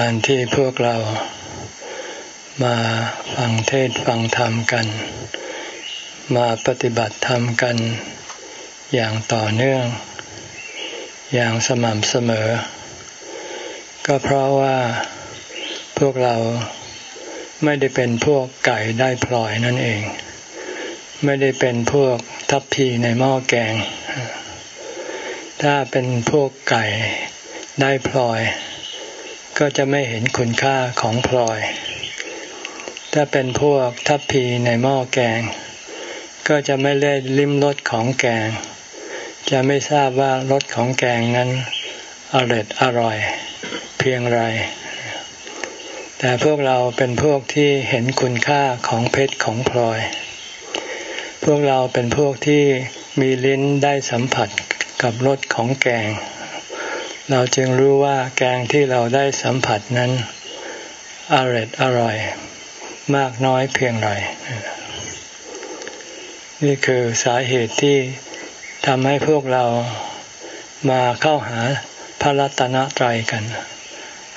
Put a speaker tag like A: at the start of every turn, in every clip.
A: การที่พวกเรามาฟังเทศฟังธรรมกัน มาปฏิบัติธรรมกัน อย่างต่อเนื่อง อย่างสม่ำเสมอ ก็เพราะว่าพวกเราไม่ได้เป็นพวกไก่ได้พลอยนั่นเอง ไม่ได้เป็นพวกทัพพีในหม้อแกง ถ้าเป็นพวกไก่ได้พลอย ก็จะไม่เห็นคุณค่าของพลอย ถ้าเป็นพวกทัพพีในหม้อแกง ก็จะไม่เล่ลิ้มรสของแกง จะไม่ทราบว่ารสของแกงนั้นอร่อยอร่อย เพียงไร แต่พวกเราเป็นพวกที่เห็นคุณค่าของเพชรของพลอย พวกเราเป็นพวกที่มีลิ้นได้สัมผัสกับรสของแกง เราจึงรู้ว่าแกงที่เราได้สัมผัสนั้นอร่อยอร่อย มากน้อยเพียงไรนี่คือสาเหตุที่ทำให้พวกเรามาเข้าหาพระรัตนตรัยกัน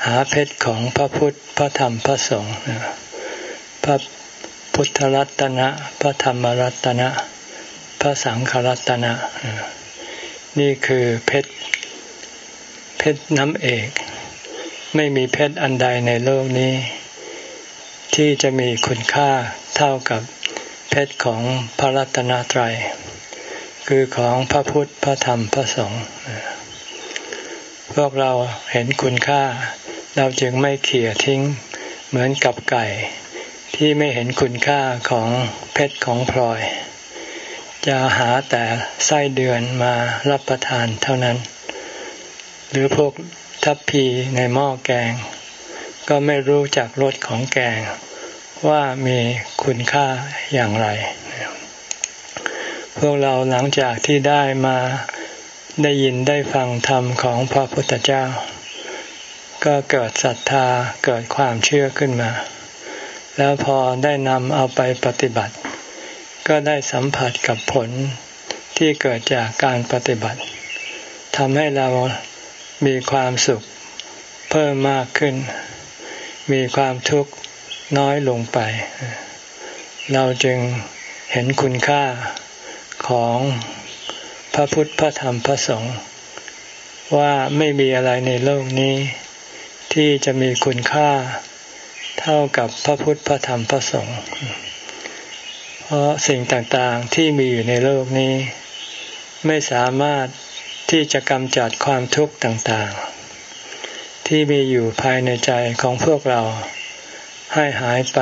A: หาเพชรของพระพุทธพระธรรมพระสงฆ์พระพุทธรัตนะ พระธรรมรัตนะ พระสังฆรัตนะ นี่คือเพชร เพชรน้ำเอก ไม่มีเพชรอันใดในโลกนี้ ที่จะมีคุณค่าเท่ากับเพชรของพระรัตนตรัย คือของพระพุทธพระธรรมพระสงฆ์พวกเราเห็นคุณค่า เราจึงไม่เขี่ยทิ้ง เหมือนกับไก่ ที่ไม่เห็นคุณค่าของเพชรของพลอย จะหาแต่ไส้เดือนมารับประทานเท่านั้น หรือพวกทัพพีในหม้อแกง ก็ไม่รู้จักรสของแกง ว่ามีคุณค่าอย่างไร พวกเราหลังจากที่ได้มาได้ยินได้ฟังธรรมของพระพุทธเจ้า ก็เกิดศรัทธาเกิดความเชื่อขึ้นมา แล้วพอได้นำเอาไปปฏิบัติ ก็ได้สัมผัสกับผลที่เกิดจากการปฏิบัติทำให้เรา มีความสุขเพิ่มมากขึ้น มีความทุกข์น้อยลงไป เราจึงเห็นคุณค่าของพระพุทธพระธรรมพระสงฆ์ว่าไม่มีอะไรในโลกนี้ ที่จะมีคุณค่าเท่ากับพระพุทธพระธรรมพระสงฆ์เพราะสิ่งต่างๆที่มีอยู่ในโลกนี้ ไม่สามารถ ที่จะกำจัดความทุกข์ต่างๆ ที่มีอยู่ภายในใจของพวกเราให้หายไป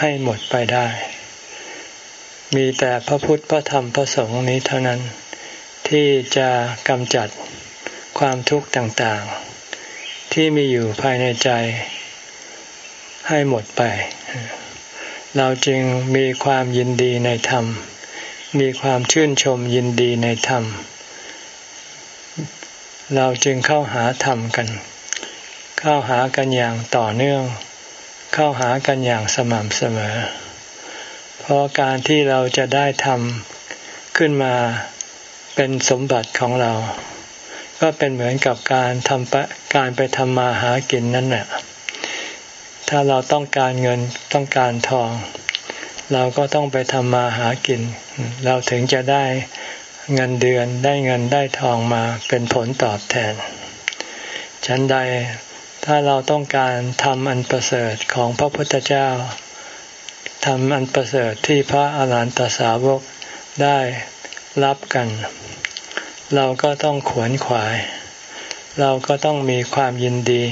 A: ให้หมดไปได้ มีแต่พระพุทธพระธรรมพระสงฆ์นี้เท่านั้น ที่จะกำจัดความทุกข์ต่างๆ ที่มีอยู่ภายในใจ ให้หมดไป เราจึงมีความยินดีในธรรม มีความชื่นชมยินดีในธรรม เราจึงเข้าหาธรรมกัน เข้าหากันอย่างต่อเนื่อง เข้าหากันอย่างสม่ำเสมอ เพราะการที่เราจะได้ทำขึ้นมาเป็นสมบัติของเรา ก็เป็นเหมือนกับการทำการไปทำมาหากินนั่นแหละถ้าเราต้องการเงินต้องการทอง เราก็ต้องไปทำมาหากิน เราถึงจะได้ เงินเดือนได้เงินได้ทองมาเป็นผลตอบแทน ฉันใดถ้าเราต้องการทำอันประเสริฐของพระพุทธเจ้าทำอันประเสริฐที่พระอาหารหันตสาวกได้รับกัน เราก็ต้องขวนขวาย เราก็ต้องมีความยินดี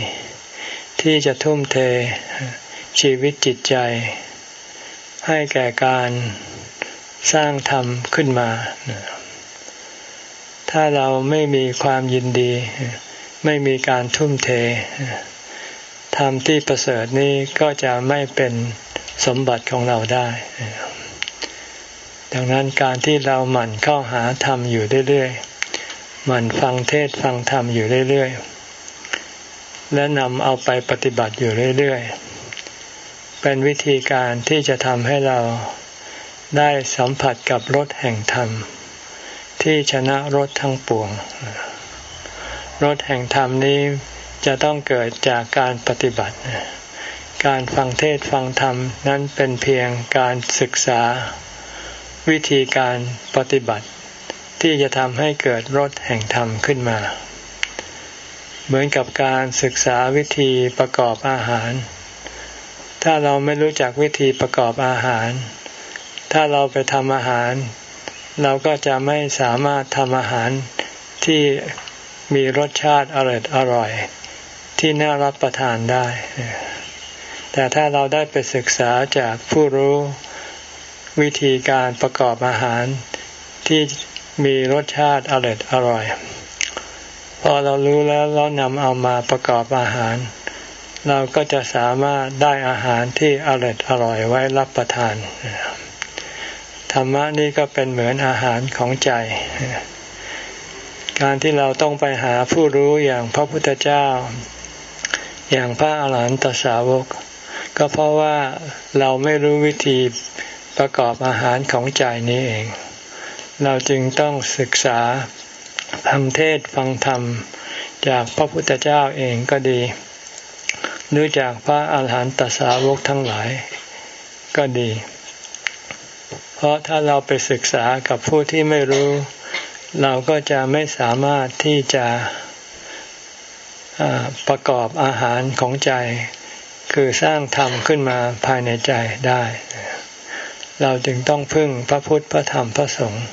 A: ที่จะทุ่มเทชีวิตจิตใจ ให้แก่การสร้างธรรมขึ้นมา ถ้าเราไม่มีความยินดี ไม่มีการทุ่มเทธรรมที่ประเสริฐนี้ก็จะไม่เป็นสมบัติของเราได้ ดังนั้นการที่เราหมั่นเข้าหาธรรมอยู่เรื่อยๆ หมั่นฟังเทศฟังธรรมอยู่เรื่อยๆ และนำเอาไปปฏิบัติอยู่เรื่อยๆ เป็นวิธีการที่จะทำให้เราได้สัมผัสกับรสแห่งธรรม ที่ชนะรสทั้งปวงรสแห่งธรรมนี้จะต้องเกิดจากการปฏิบัติ การฟังเทศฟังธรรมนั้นเป็นเพียงการศึกษา วิธีการปฏิบัติ ที่จะทำให้เกิดรสแห่งธรรมขึ้นมา เหมือนกับการศึกษาวิธีประกอบอาหาร ถ้าเราไม่รู้จักวิธีประกอบอาหาร ถ้าเราไปทำอาหาร เราก็จะไม่สามารถทำอาหารที่มีรสชาติอร่อยอร่อย ที่น่ารับประทานได้ แต่ถ้าเราได้ไปศึกษาจากผู้รู้วิธีการประกอบอาหารที่มีรสชาติอร่อยอร่อย พอเรารู้แล้วเรานำเอามาประกอบอาหาร เราก็จะสามารถได้อาหารที่อร่อยอร่อยไว้รับประทานธ รรมะนี่ก็เป็นเหมือนอาหารของใจ การที่เราต้องไปหาผู้รู้อย่างพระพุทธเจ้า อย่างพระอาหารหันตสาวก ก็เพราะว่าเราไม่รู้วิธีประกอบอาหารของใจนี้เอง เราจึงต้องศึกษาฟังเทศฟังธรรมจากพระพุทธเจ้าเองก็ดี หรือจากพระอาหารหันตสาวกทั้งหลายก็ดี เพราะถ้าเราไปศึกษากับผู้ที่ไม่รู้ เราก็จะไม่สามารถที่จะประกอบอาหารของใจ คือสร้างธรรมขึ้นมาภายในใจได้ เราจึงต้องพึ่งพระพุทธพระธรรมพระสงฆ์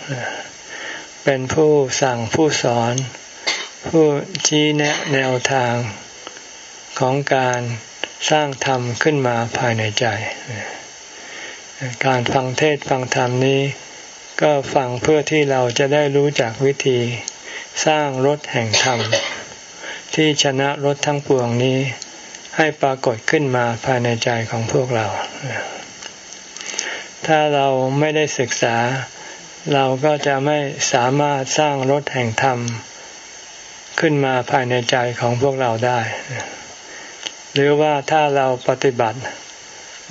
A: เป็นผู้สั่งผู้สอน ผู้ชี้แนะแนวทางของการสร้างธรรมขึ้นมาภายในใจ การฟังเทศฟังธรรมนี้ ก็ฟังเพื่อที่เราจะได้รู้จักวิธี สร้างรถแห่งธรรม ที่ชนะรถทั้งปวงนี้ ให้ปรากฏขึ้นมาภายในใจของพวกเรา ถ้าเราไม่ได้ศึกษา เราก็จะไม่สามารถสร้างรถแห่งธรรม ขึ้นมาภายในใจของพวกเราได้ หรือว่าถ้าเราปฏิบัติ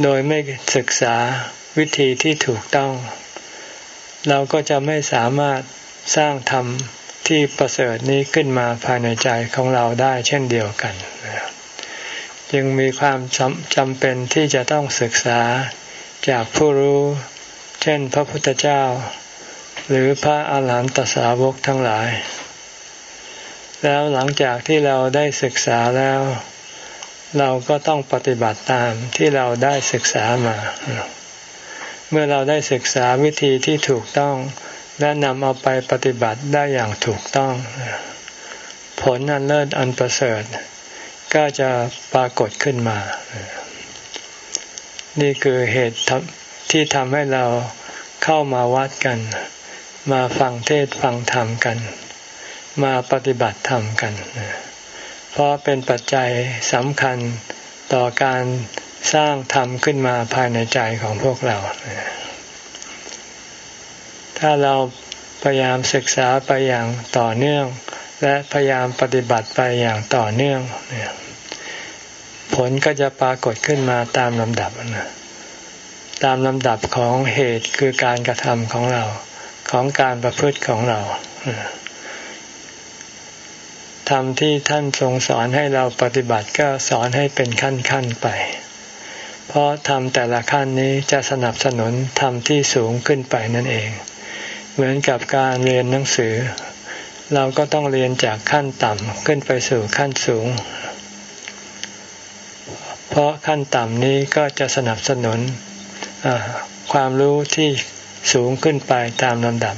A: โดยไม่ศึกษา วิธีที่ถูกต้อง เราก็จะไม่สามารถสร้างธรรมที่ประเสริฐนี้ขึ้นมาภายในใจของเราได้เช่นเดียวกัน จึงมีความจำเป็นที่จะต้องศึกษาจากผู้รู้ เช่นพระพุทธเจ้า หรือพระอาหารหันตสาวกทั้งหลาย แล้วหลังจากที่เราได้ศึกษาแล้ว เราก็ต้องปฏิบัติตามที่เราได้ศึกษามา เมื่อเราได้ศึกษาวิธีที่ถูกต้อง และนำเอาไปปฏิบัติได้อย่างถูกต้อง ผลอันเลิศอันประเสริฐ ก็จะปรากฏขึ้นมา นี่คือเหตุที่ทำให้เราเข้ามาวัดกัน มาฟังเทศฟังธรรมกัน มาปฏิบัติธรรมกัน เพราะเป็นปัจจัยสำคัญต่อการ สร้างธรรมขึ้นมาภายในใจของพวกเรา ถ้าเราพยายามศึกษาไปอย่างต่อเนื่อง และพยายามปฏิบัติไปอย่างต่อเนื่องเนี่ยผลก็จะปรากฏขึ้นมาตามลำดับนะตามลำดับของเหตุคือการกระทำของเราของการประพฤติของเราทำที่ท่านทรงสอนให้เราปฏิบัติก็สอนให้เป็นขั้นขั้นไป เพราะทำแต่ละขั้นนี้จะสนับสนุนทำที่สูงขึ้นไปนั่นเอง เหมือนกับการเรียนหนังสือ เราก็ต้องเรียนจากขั้นต่ำขึ้นไปสู่ขั้นสูง เพราะขั้นต่ำนี้ก็จะสนับสนุนความรู้ที่สูงขึ้นไปตามลำดับ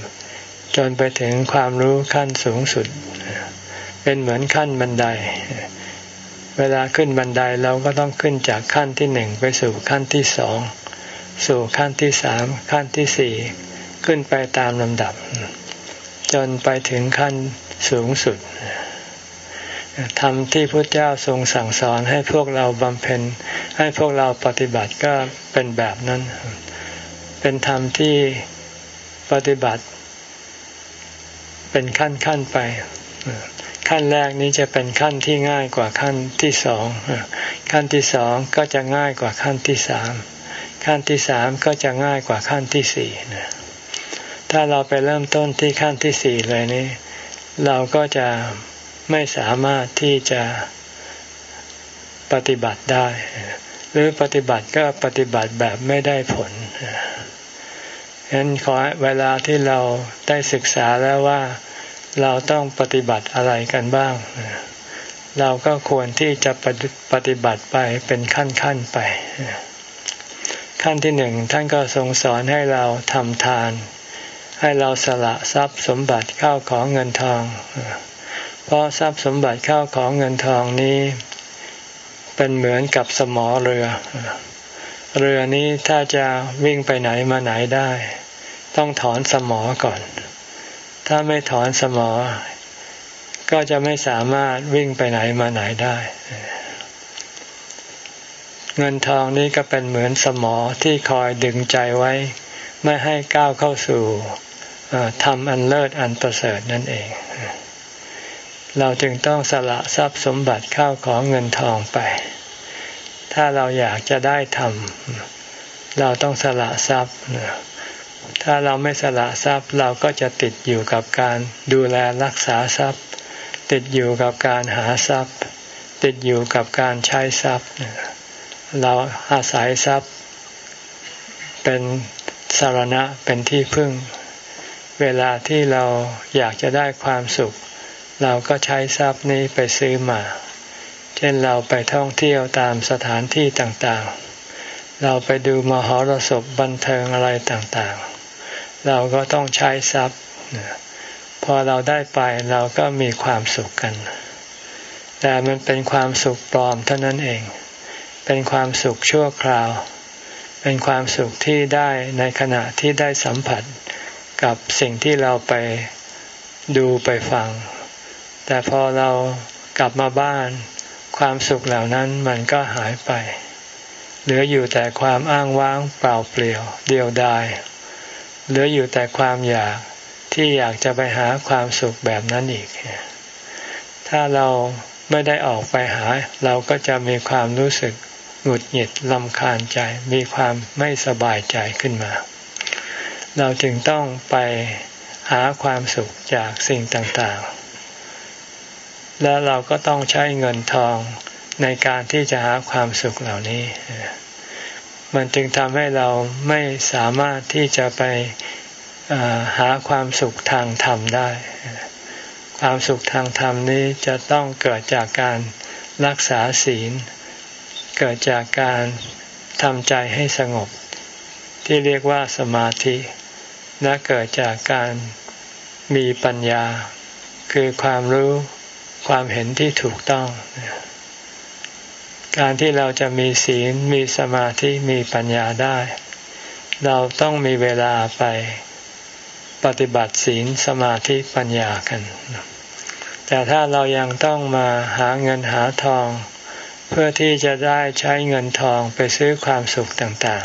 A: จนไปถึงความรู้ขั้นสูงสุด เป็นเหมือนขั้นบันได เวลาขึ้นบันไดเราก็ต้องขึ้นจากขั้นที่หนึ่งไปสู่ขั้นที่สองสู่ขั้นที่สามขั้นที่สี่ขึ้นไปตามลำดับ จนไปถึงขั้นสูงสุดธรรมที่พระเจ้าทรงสั่งสอนให้พวกเราบำเพ็ญ ให้พวกเราปฏิบัติก็เป็นแบบนั้น เป็นธรรมที่ปฏิบัติ เป็นขั้นขั้นไป ขั้นแรกนี้จะเป็นขั้นที่ง่ายกว่าขั้นที่สอง ขั้นที่สองก็จะง่ายกว่าขั้นที่สาม ขั้นที่สามก็จะง่ายกว่าขั้นที่สี่ถ้าเราไปเริ่มต้นที่ขั้นที่สี่เลยนี้ เราก็จะไม่สามารถที่จะปฏิบัติได้ หรือปฏิบัติก็ปฏิบัติแบบไม่ได้ผลฉะนั้นขอเวลาที่เราได้ศึกษาแล้วว่า เราต้องปฏิบัติอะไรกันบ้าง เราก็ควรที่จะปฏิบัติไปเป็นขั้นๆไป ขั้นที่หนึ่งท่านก็ทรงสอนให้เราทำทาน ให้เราสละทรัพย์สมบัติเข้าของเงินทอง เพราะทรัพย์สมบัติเข้าของเงินทองนี้ เป็นเหมือนกับสมอเรือ เรือนี้ถ้าจะวิ่งไปไหนมาไหนได้ ต้องถอนสมอก่อน ถ้าไม่ถอนสมอ ก็จะไม่สามารถวิ่งไปไหนมาไหนได้ เงินทองนี้ก็เป็นเหมือนสมอที่คอยดึงใจไว้ ไม่ให้ก้าวเข้าสู่ทำอันเลิศอันประเสริฐนั่นเอง เราจึงต้องสละทรัพย์สมบัติเข้าของเงินทองไป ถ้าเราอยากจะได้ทำเราต้องสละทรัพย์ ถ้าเราไม่สละทรัพย์เราก็จะติดอยู่กับการดูแลรักษาทรัพย์ ติดอยู่กับการหาทรัพย์ ติดอยู่กับการใช้ทรัพย์ เราอาศัยทรัพย์ เป็นสารณะเป็นที่พึ่ง เวลาที่เราอยากจะได้ความสุข เราก็ใช้ทรัพย์นี้ไปซื้อมา เช่นเราไปท่องเที่ยวตามสถานที่ต่างๆ เราไปดูมหรสพบันเทิงอะไรต่างๆ เราก็ต้องใช้ทรัพย์พอเราได้ไปเราก็มีความสุขกัน แต่มันเป็นความสุขปลอมเท่านั้นเอง เป็นความสุขชั่วคราว เป็นความสุขที่ได้ในขณะที่ได้สัมผัสกับสิ่งที่เราไปดูไปฟัง แต่พอเรากลับมาบ้าน ความสุขเหล่านั้นมันก็หายไป เหลืออยู่แต่ความอ้างว้างเปล่าเปลี่ยว เดียวดาย เหลืออยู่แต่ความอยากที่อยากจะไปหาความสุขแบบนั้นอีก ถ้าเราไม่ได้ออกไปหา เราก็จะมีความรู้สึกหงุดหงิดลำคาญใจ มีความไม่สบายใจขึ้นมา เราจึงต้องไปหาความสุขจากสิ่งต่างๆ แล้วเราก็ต้องใช้เงินทองในการที่จะหาความสุขเหล่านี้ มันจึงทำให้เราไม่สามารถที่จะไปหาความสุขทางธรรมได้ ความสุขทางธรรมนี้จะต้องเกิดจากการรักษาศีล เกิดจากการทำใจให้สงบ ที่เรียกว่าสมาธิ และเกิดจากการมีปัญญา คือความรู้ความเห็นที่ถูกต้อง การที่เราจะมีศีลมีสมาธิมีปัญญาได้ เราต้องมีเวลาไปปฏิบัติศีลสมาธิปัญญากัน แต่ถ้าเรายังต้องมาหาเงินหาทอง เพื่อที่จะได้ใช้เงินทองไปซื้อความสุขต่าง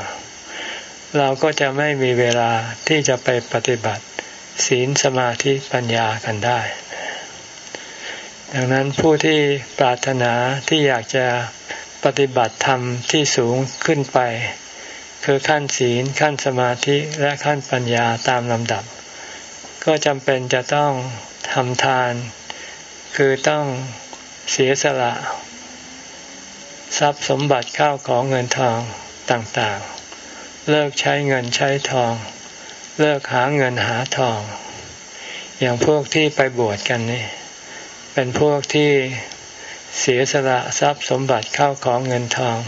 A: ๆ เราก็จะไม่มีเวลาที่จะไปปฏิบัติศีลสมาธิปัญญากันได้ ดังนั้นผู้ที่ปรารถนาที่อยากจะ ปฏิบัติธรรมที่สูงขึ้นไป คือขั้นศีลขั้นสมาธิและขั้นปัญญาตามลำดับ ก็จำเป็นจะต้องทำทาน คือต้องเสียสละ ทรัพย์สมบัติข้าวของเงินทองต่างๆ เลิกใช้เงินใช้ทอง เลิกหาเงินหาทอง อย่างพวกที่ไปบวชกันนี่เป็นพวกที่ เสียสละทรัพย์สมบัติเข้าของเงินทอง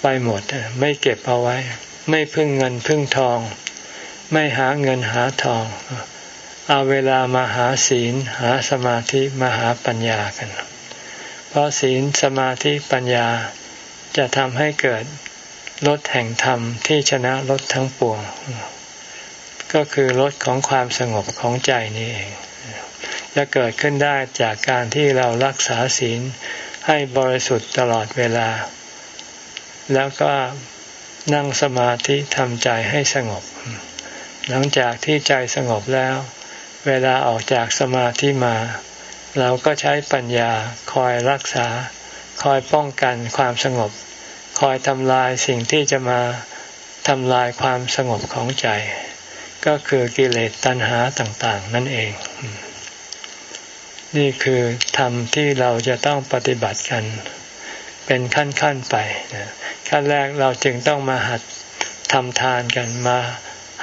A: ไปหมดไม่เก็บเอาไว้ ไม่พึ่งเงินพึ่งทอง ไม่หาเงินหาทอง เอาเวลามาหาศีลหาสมาธิมาหาปัญญากัน เพราะศีลสมาธิปัญญาจะทำให้เกิดลดแห่งธรรมที่ชนะลดทั้งปวง ก็คือลดของความสงบของใจนี่เอง จะเกิดขึ้นได้จากการที่เรารักษาศีลให้บริสุทธิ์ตลอดเวลา แล้วก็นั่งสมาธิทำใจให้สงบ หลังจากที่ใจสงบแล้ว เวลาออกจากสมาธิมา เราก็ใช้ปัญญาคอยรักษา คอยป้องกันความสงบ คอยทำลายสิ่งที่จะมาทำลายความสงบของใจ ก็คือกิเลสตัณหาต่าง ๆ นั่นเอง นี่คือธรรมที่เราจะต้องปฏิบัติกัน เป็นขั้นๆไปขั้นแรกเราจึงต้องมาหัดทำทานกันมา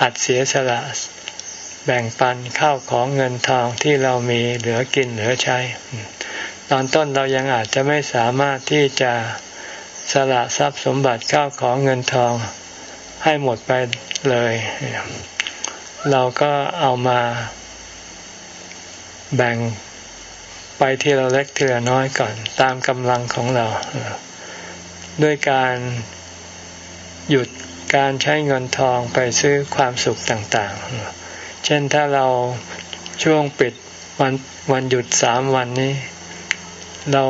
A: หัดเสียสละแบ่งปันข้าวของเงินทองที่เรามีเหลือกินเหลือใช้ ตอนต้นเรายังอาจจะไม่สามารถที่จะสละทรัพย์สมบัติข้าวของเงินทองให้หมดไปเลย เราก็เอามาแบ่ง ไปทีละเล็กทีละน้อยก่อน ตามกำลังของเรา ด้วยการหยุดการใช้เงินทองไปซื้อความสุขต่างๆ เช่นถ้าเราช่วงปิดวันวันหยุดสามวันนี้ เรา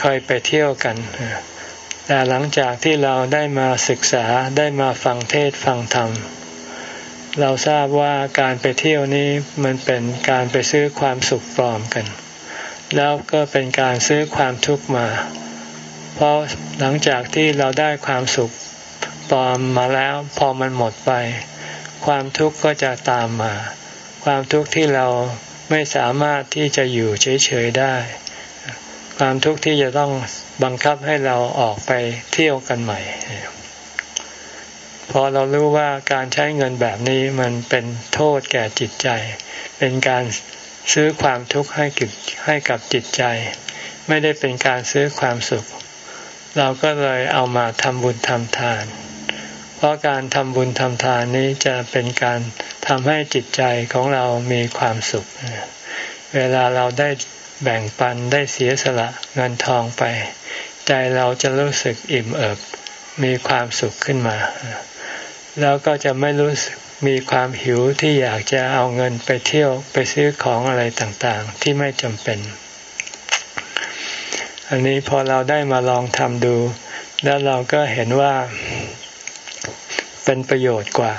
A: เคยไปเที่ยวกัน แต่หลังจากที่เราได้มาศึกษาได้มาฟังเทศฟังธรรม เราทราบว่าการไปเที่ยวนี้มันเป็นการไปซื้อความสุขปลอมกัน แล้วก็เป็นการซื้อความทุกข์มา เพราะหลังจากที่เราได้ความสุขปลอมมาแล้วพอมันหมดไป ความทุกข์ก็จะตามมา ความทุกข์ที่เราไม่สามารถที่จะอยู่เฉยๆได้ ความทุกข์ที่จะต้องบังคับให้เราออกไปเที่ยวกันใหม่ พอเรารู้ว่าการใช้เงินแบบนี้มันเป็นโทษแก่จิตใจ เป็นการ ซื้อความทุกข์ให้กับให้กับจิตใจ ไม่ได้เป็นการซื้อความสุข เราก็เลยเอามาทำบุญทำทาน เพราะการทำบุญทำทานนี้จะเป็นการทำให้จิตใจของเรามีความสุข เวลาเราได้แบ่งปันได้เสียสละเงินทองไป ใจเราจะรู้สึกอิ่มเอิบมีความสุขขึ้นมา แล้วก็จะไม่รู้สึก มีความหิวที่อยากจะเอาเงินไปเที่ยวไปซื้อของอะไรต่างๆ ที่ไม่จำเป็น อันนี้พอเราได้มาลองทำดู แล้วเราก็เห็นว่าเป็นประโยชน์กว่า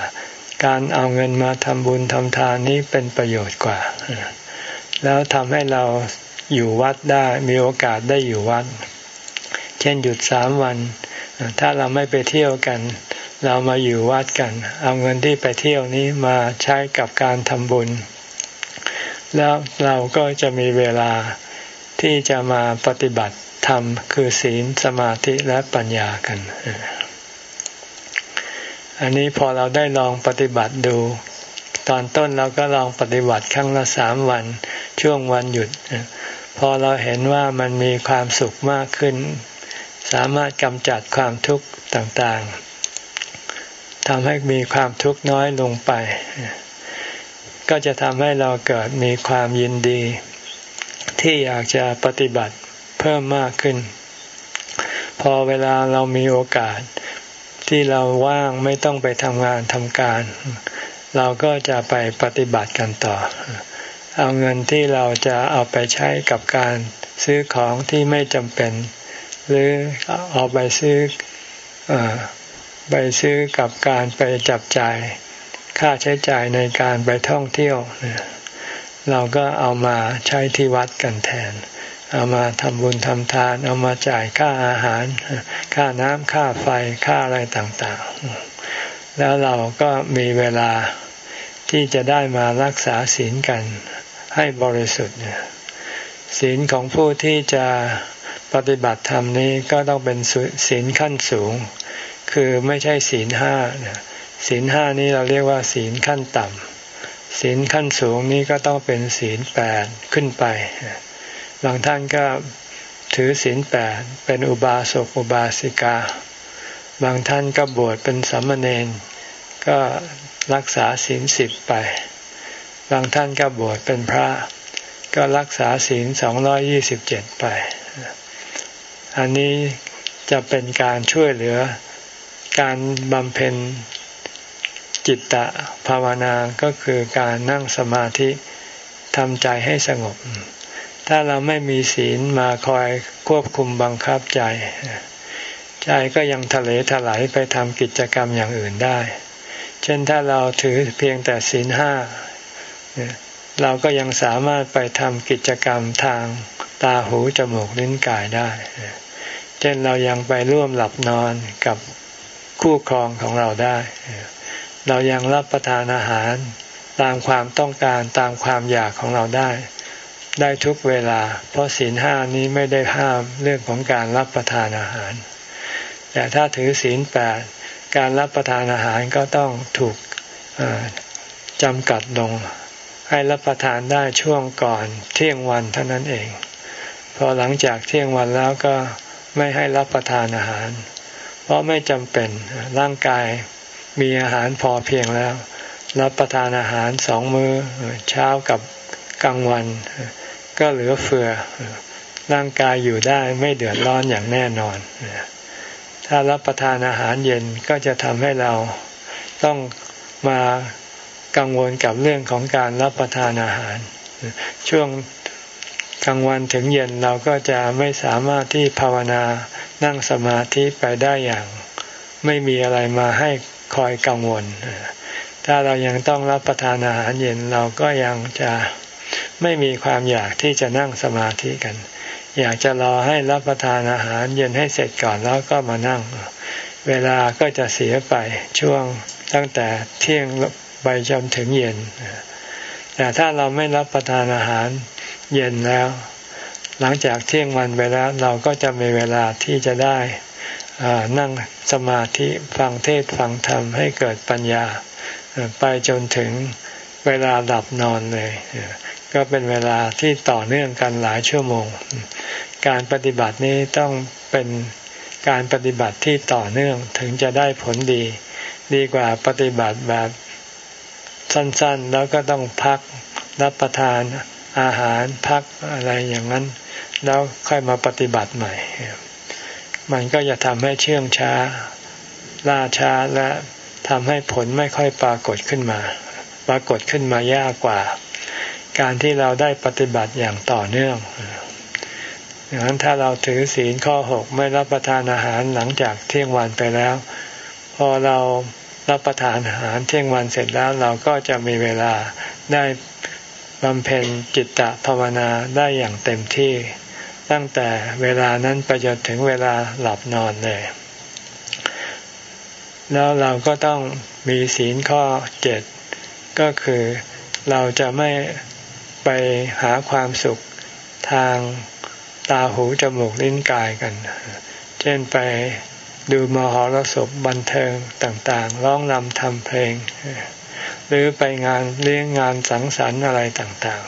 A: การเอาเงินมาทำบุญทำทานนี้เป็นประโยชน์กว่า แล้วทำให้เราอยู่วัดได้มีโอกาสได้อยู่วัด เช่นหยุดสามวัน ถ้าเราไม่ไปเที่ยวกัน เรามาอยู่วัดกัน เอาเงินที่ไปเที่ยวนี้มาใช้กับการทำบุญ แล้วเราก็จะมีเวลาที่จะมาปฏิบัติธรรมคือศีลสมาธิและปัญญากัน อันนี้พอเราได้ลองปฏิบัติดู ตอนต้นเราก็ลองปฏิบัติครั้งละสามวัน ช่วงวันหยุด พอเราเห็นว่ามันมีความสุขมากขึ้น สามารถกำจัดความทุกข์ต่างๆ ทำให้มีความทุกข์น้อยลงไป ก็จะทำให้เราเกิดมีความยินดี ที่อยากจะปฏิบัติเพิ่มมากขึ้น พอเวลาเรามีโอกาสที่เราว่างไม่ต้องไปทำงานทำการ เราก็จะไปปฏิบัติกันต่อ เอาเงินที่เราจะเอาไปใช้กับการซื้อของที่ไม่จำเป็น หรือเอาไปซื้ออ ไปซื้อกับการไปจับจ่ายค่าใช้จ่ายในการไปท่องเที่ยว เราก็เอามาใช้ที่วัดกันแทน เอามาทำบุญทำทาน เอามาจ่ายค่าอาหาร ค่าน้ำค่าไฟค่าอะไรต่างๆ แล้วเราก็มีเวลาที่จะได้มารักษาศีลกันให้บริสุทธิ์ศีลของผู้ที่จะปฏิบัติธรรมนี้ก็ต้องเป็นศีลขั้นสูง คือไม่ใช่ศีลห้าศีลห้านี้เราเรียกว่าศีลขั้นต่ำศีลขั้นสูงนี้ก็ต้องเป็นศีลแปดขึ้นไป บางท่านก็ถือศีลแปดเป็นอุบาสกอุบาสิกา บางท่านก็บวชเป็นสามเณรก็รักษาศีลสิบไป บางท่านก็บวชเป็นพระ ก็รักษาศีลสองร้อยี่สิบเจ็ดไป อันนี้จะเป็นการช่วยเหลือ การบำเพ็ญจิตตะภาวนาก็คือการนั่งสมาธิทำใจให้สงบ ถ้าเราไม่มีศีลมาคอยควบคุมบังคับใจ ใจก็ยังทะเลถลายไปทำกิจกรรมอย่างอื่นได้ เช่นถ้าเราถือเพียงแต่ศีลห้าเราก็ยังสามารถไปทำกิจกรรมทางตาหูจมูกลิ้นกายได้ เช่นเรายังไปร่วมหลับนอนกับ คู่ครองของเราได้ เรายังรับประทานอาหารตามความต้องการตามความอยากของเราได้ ได้ทุกเวลา เพราะศีลห้านี้ไม่ได้ห้ามเรื่องของการรับประทานอาหาร แต่ถ้าถือศีลแปดการรับประทานอาหารก็ต้องถูกจำกัดลง ให้รับประทานได้ช่วงก่อนเที่ยงวันเท่านั้นเอง พอหลังจากเที่ยงวันแล้วก็ไม่ให้รับประทานอาหาร เพราะไม่จำเป็นร่างกายมีอาหารพอเพียงแล้ว รับประทานอาหารสองมือ้อเช้ากับกลางวัน ก็เหลือเฟือ ร่างกายอยู่ได้ไม่เดือดร้อนอย่างแน่นอน ถ้ารับประทานอาหารเย็นก็จะทำให้เราต้องมากังวลกับเรื่องของการรับประทานอาหาร ช่วง กลางวันถึงเย็นเราก็จะไม่สามารถที่ภาวนานั่งสมาธิไปได้อย่าง ไม่มีอะไรมาให้คอยกังวล ถ้าเรายังต้องรับประทานอาหารเย็นเราก็ยังจะไม่มีความอยากที่จะนั่งสมาธิกัน อยากจะรอให้รับประทานอาหารเย็นให้เสร็จก่อนแล้วก็มานั่ง เวลาก็จะเสียไปช่วงตั้งแต่เที่ยงไปจนถึงเย็นแต่ถ้าเราไม่รับประทานอาหาร เย็นแล้ว หลังจากเที่ยงวันไปแล้วเราก็จะมีเวลาที่จะได้นั่งสมาธิฟังเทศฟังธรรมให้เกิดปัญญา ไปจนถึงเวลาหลับนอนเลย ก็เป็นเวลาที่ต่อเนื่องกันหลายชั่วโมง การปฏิบัตินี้ต้องเป็นการปฏิบัติที่ต่อเนื่องถึงจะได้ผลดี ดีกว่าปฏิบัติแบบสั้นๆ แล้วก็ต้องพักรับประทาน อาหารพักอะไรอย่างนั้น แล้วค่อยมาปฏิบัติใหม่ มันก็จะทำให้เชื่องช้า ล่าช้าและทำให้ผลไม่ค่อยปรากฏขึ้นมา ปรากฏขึ้นมายากกว่า การที่เราได้ปฏิบัติอย่างต่อเนื่องอย่างนั้นถ้าเราถือศีลข้อหกไม่รับประทานอาหารหลังจากเที่ยงวันไปแล้ว พอเรารับประทานอาหารเที่ยงวันเสร็จแล้วเราก็จะมีเวลาได้ บำเพ็ญจิตตภาวนาได้อย่างเต็มที่ ตั้งแต่เวลานั้นไปจนถึงเวลาหลับนอนเลย แล้วเราก็ต้องมีศีลข้อเจ็ดก็คือเราจะไม่ไปหาความสุขทางตาหูจมูกลิ้นกายกัน เช่นไปดูมหรสพบันเทิงต่างๆ ร้องนำทำเพลง หรือไปงานเลี้ยงงานสังสรรค์อะไรต่าง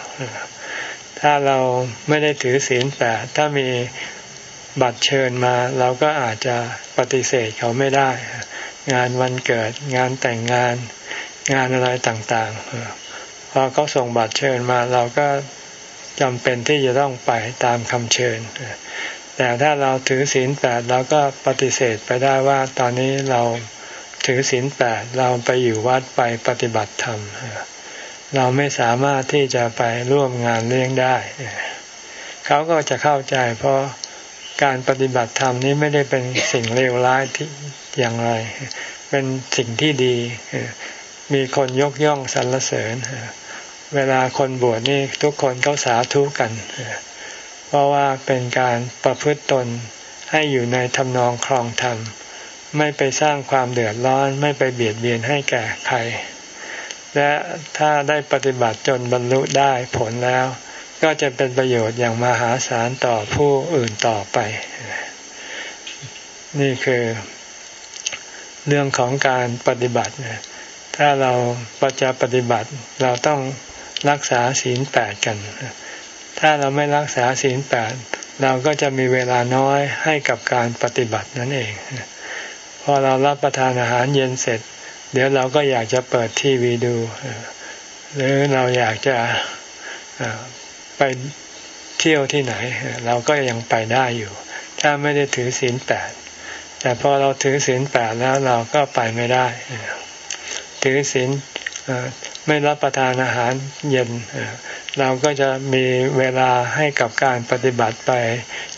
A: ๆ ถ้าเราไม่ได้ถือศีลแปดถ้ามีบัตรเชิญมา เราก็อาจจะปฏิเสธเขาไม่ได้ งานวันเกิดงานแต่งงานงานอะไรต่างๆ พอเขาส่งบัตรเชิญมาเราก็จำเป็นที่จะต้องไปตามคำเชิญ แต่ถ้าเราถือศีลแปดเราก็ปฏิเสธไปได้ว่าตอนนี้เรา ถือศีลแปดเราไปอยู่วัดไปปฏิบัติธรรม เราไม่สามารถที่จะไปร่วมงานเลี้ยงได้เขาก็จะเข้าใจ เพราะการปฏิบัติธรรมนี้ไม่ได้เป็นสิ่งเลวร้ายที่อย่างไร เป็นสิ่งที่ดี มีคนยกย่องสรรเสริญ เวลาคนบวชนี่ทุกคนเขาสาธุกัน เพราะว่าเป็นการประพฤติตนให้อยู่ในทำนองครองธรรม ไม่ไปสร้างความเดือดร้อน ไม่ไปเบียดเบียนให้แก่ใคร และถ้าได้ปฏิบัติจนบรรลุได้ผลแล้ว ก็จะเป็นประโยชน์อย่างมหาศาลต่อผู้อื่นต่อไป นี่คือเรื่องของการปฏิบัติ ถ้าเราประจะปฏิบัติเราต้องรักษาศีลแปดกัน ถ้าเราไม่รักษาศีลแปดเราก็จะมีเวลาน้อยให้กับการปฏิบัตินั่นเอง พอเรารับประทานอาหารเย็นเสร็จ เดี๋ยวเราก็อยากจะเปิดทีวีดู หรือเราอยากจะไปเที่ยวที่ไหน เราก็ยังไปได้อยู่ ถ้าไม่ได้ถือศีลแปดแต่พอเราถือศีลแปดแล้วเราก็ไปไม่ได้ ถือศีลไม่รับประทานอาหารเย็น เราก็จะมีเวลาให้กับการปฏิบัติไป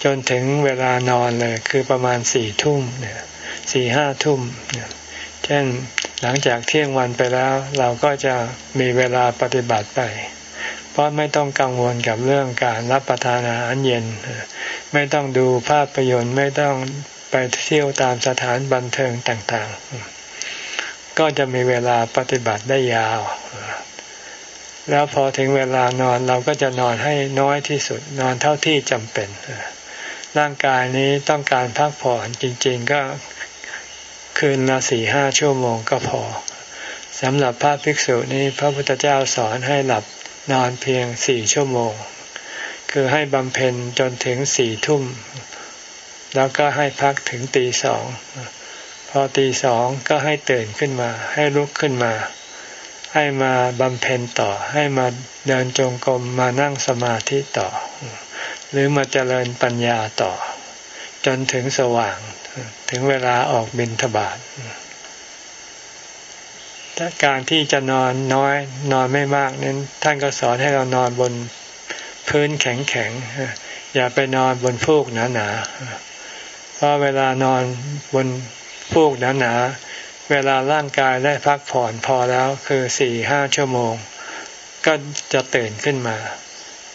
A: จนถึงเวลานอนเลย คือประมาณสี่ทุ่มเนี่ย สี่ห้าทุ่มเนี่ยเช่นหลังจากเที่ยงวันไปแล้ว เราก็จะมีเวลาปฏิบัติไป เพราะไม่ต้องกังวลกับเรื่องการรับประทานอาหารเย็น ไม่ต้องดูภาพยนตร์ไม่ต้องไปเที่ยวตามสถานบันเทิงต่างๆ ก็จะมีเวลาปฏิบัติได้ยาว แล้วพอถึงเวลานอนเราก็จะนอนให้น้อยที่สุด นอนเท่าที่จำเป็น ร่างกายนี้ต้องการพักผ่อนจริง ๆ ก็ คืนละสี่ห้าชั่วโมงก็พอสำหรับพระภิกษุนี้พระพุทธเจ้าสอนให้หลับนอนเพียงสี่ชั่วโมง คือให้บำเพ็ญจนถึงสี่ทุ่ม แล้วก็ให้พักถึงตีสอง พอตีสองก็ให้ตื่นขึ้นมา ให้ลุกขึ้นมา ให้มาบำเพ็ญต่อ ให้มาเดินจงกรมมานั่งสมาธิต่อ หรือมาเจริญปัญญาต่อ จนถึงสว่าง ถึงเวลาออกบินทบาทถ้าการที่จะนอนน้อยนอนไม่มากนั้น ท่านก็สอนให้เรานอนบนพื้นแข็งๆอย่าไปนอนบนฟูกหนาๆเพราะเวลานอนบนฟูกหนาๆเวลาร่างกายได้พักผ่อนพอแล้วคือสี่ห้าชั่วโมง ก็จะตื่นขึ้นมา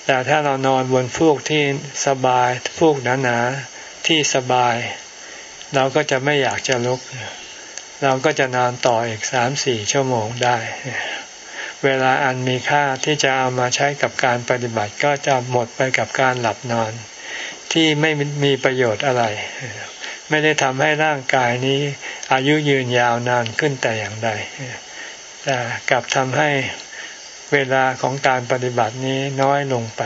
A: แต่ถ้าเรานอนบนฟูกที่สบายฟูกหนาๆที่สบาย เราก็จะไม่อยากจะลุก เราก็จะนอนต่ออีกสามสี่ชั่วโมงได้ เวลาอันมีค่าที่จะเอามาใช้กับการปฏิบัติก็จะหมดไปกับการหลับนอน ที่ไม่มีประโยชน์อะไร ไม่ได้ทำให้ร่างกายนี้ อายุยืนยาวนานขึ้นแต่อย่างใดแต่กลับทำให้เวลาของการปฏิบัตินี้น้อยลงไป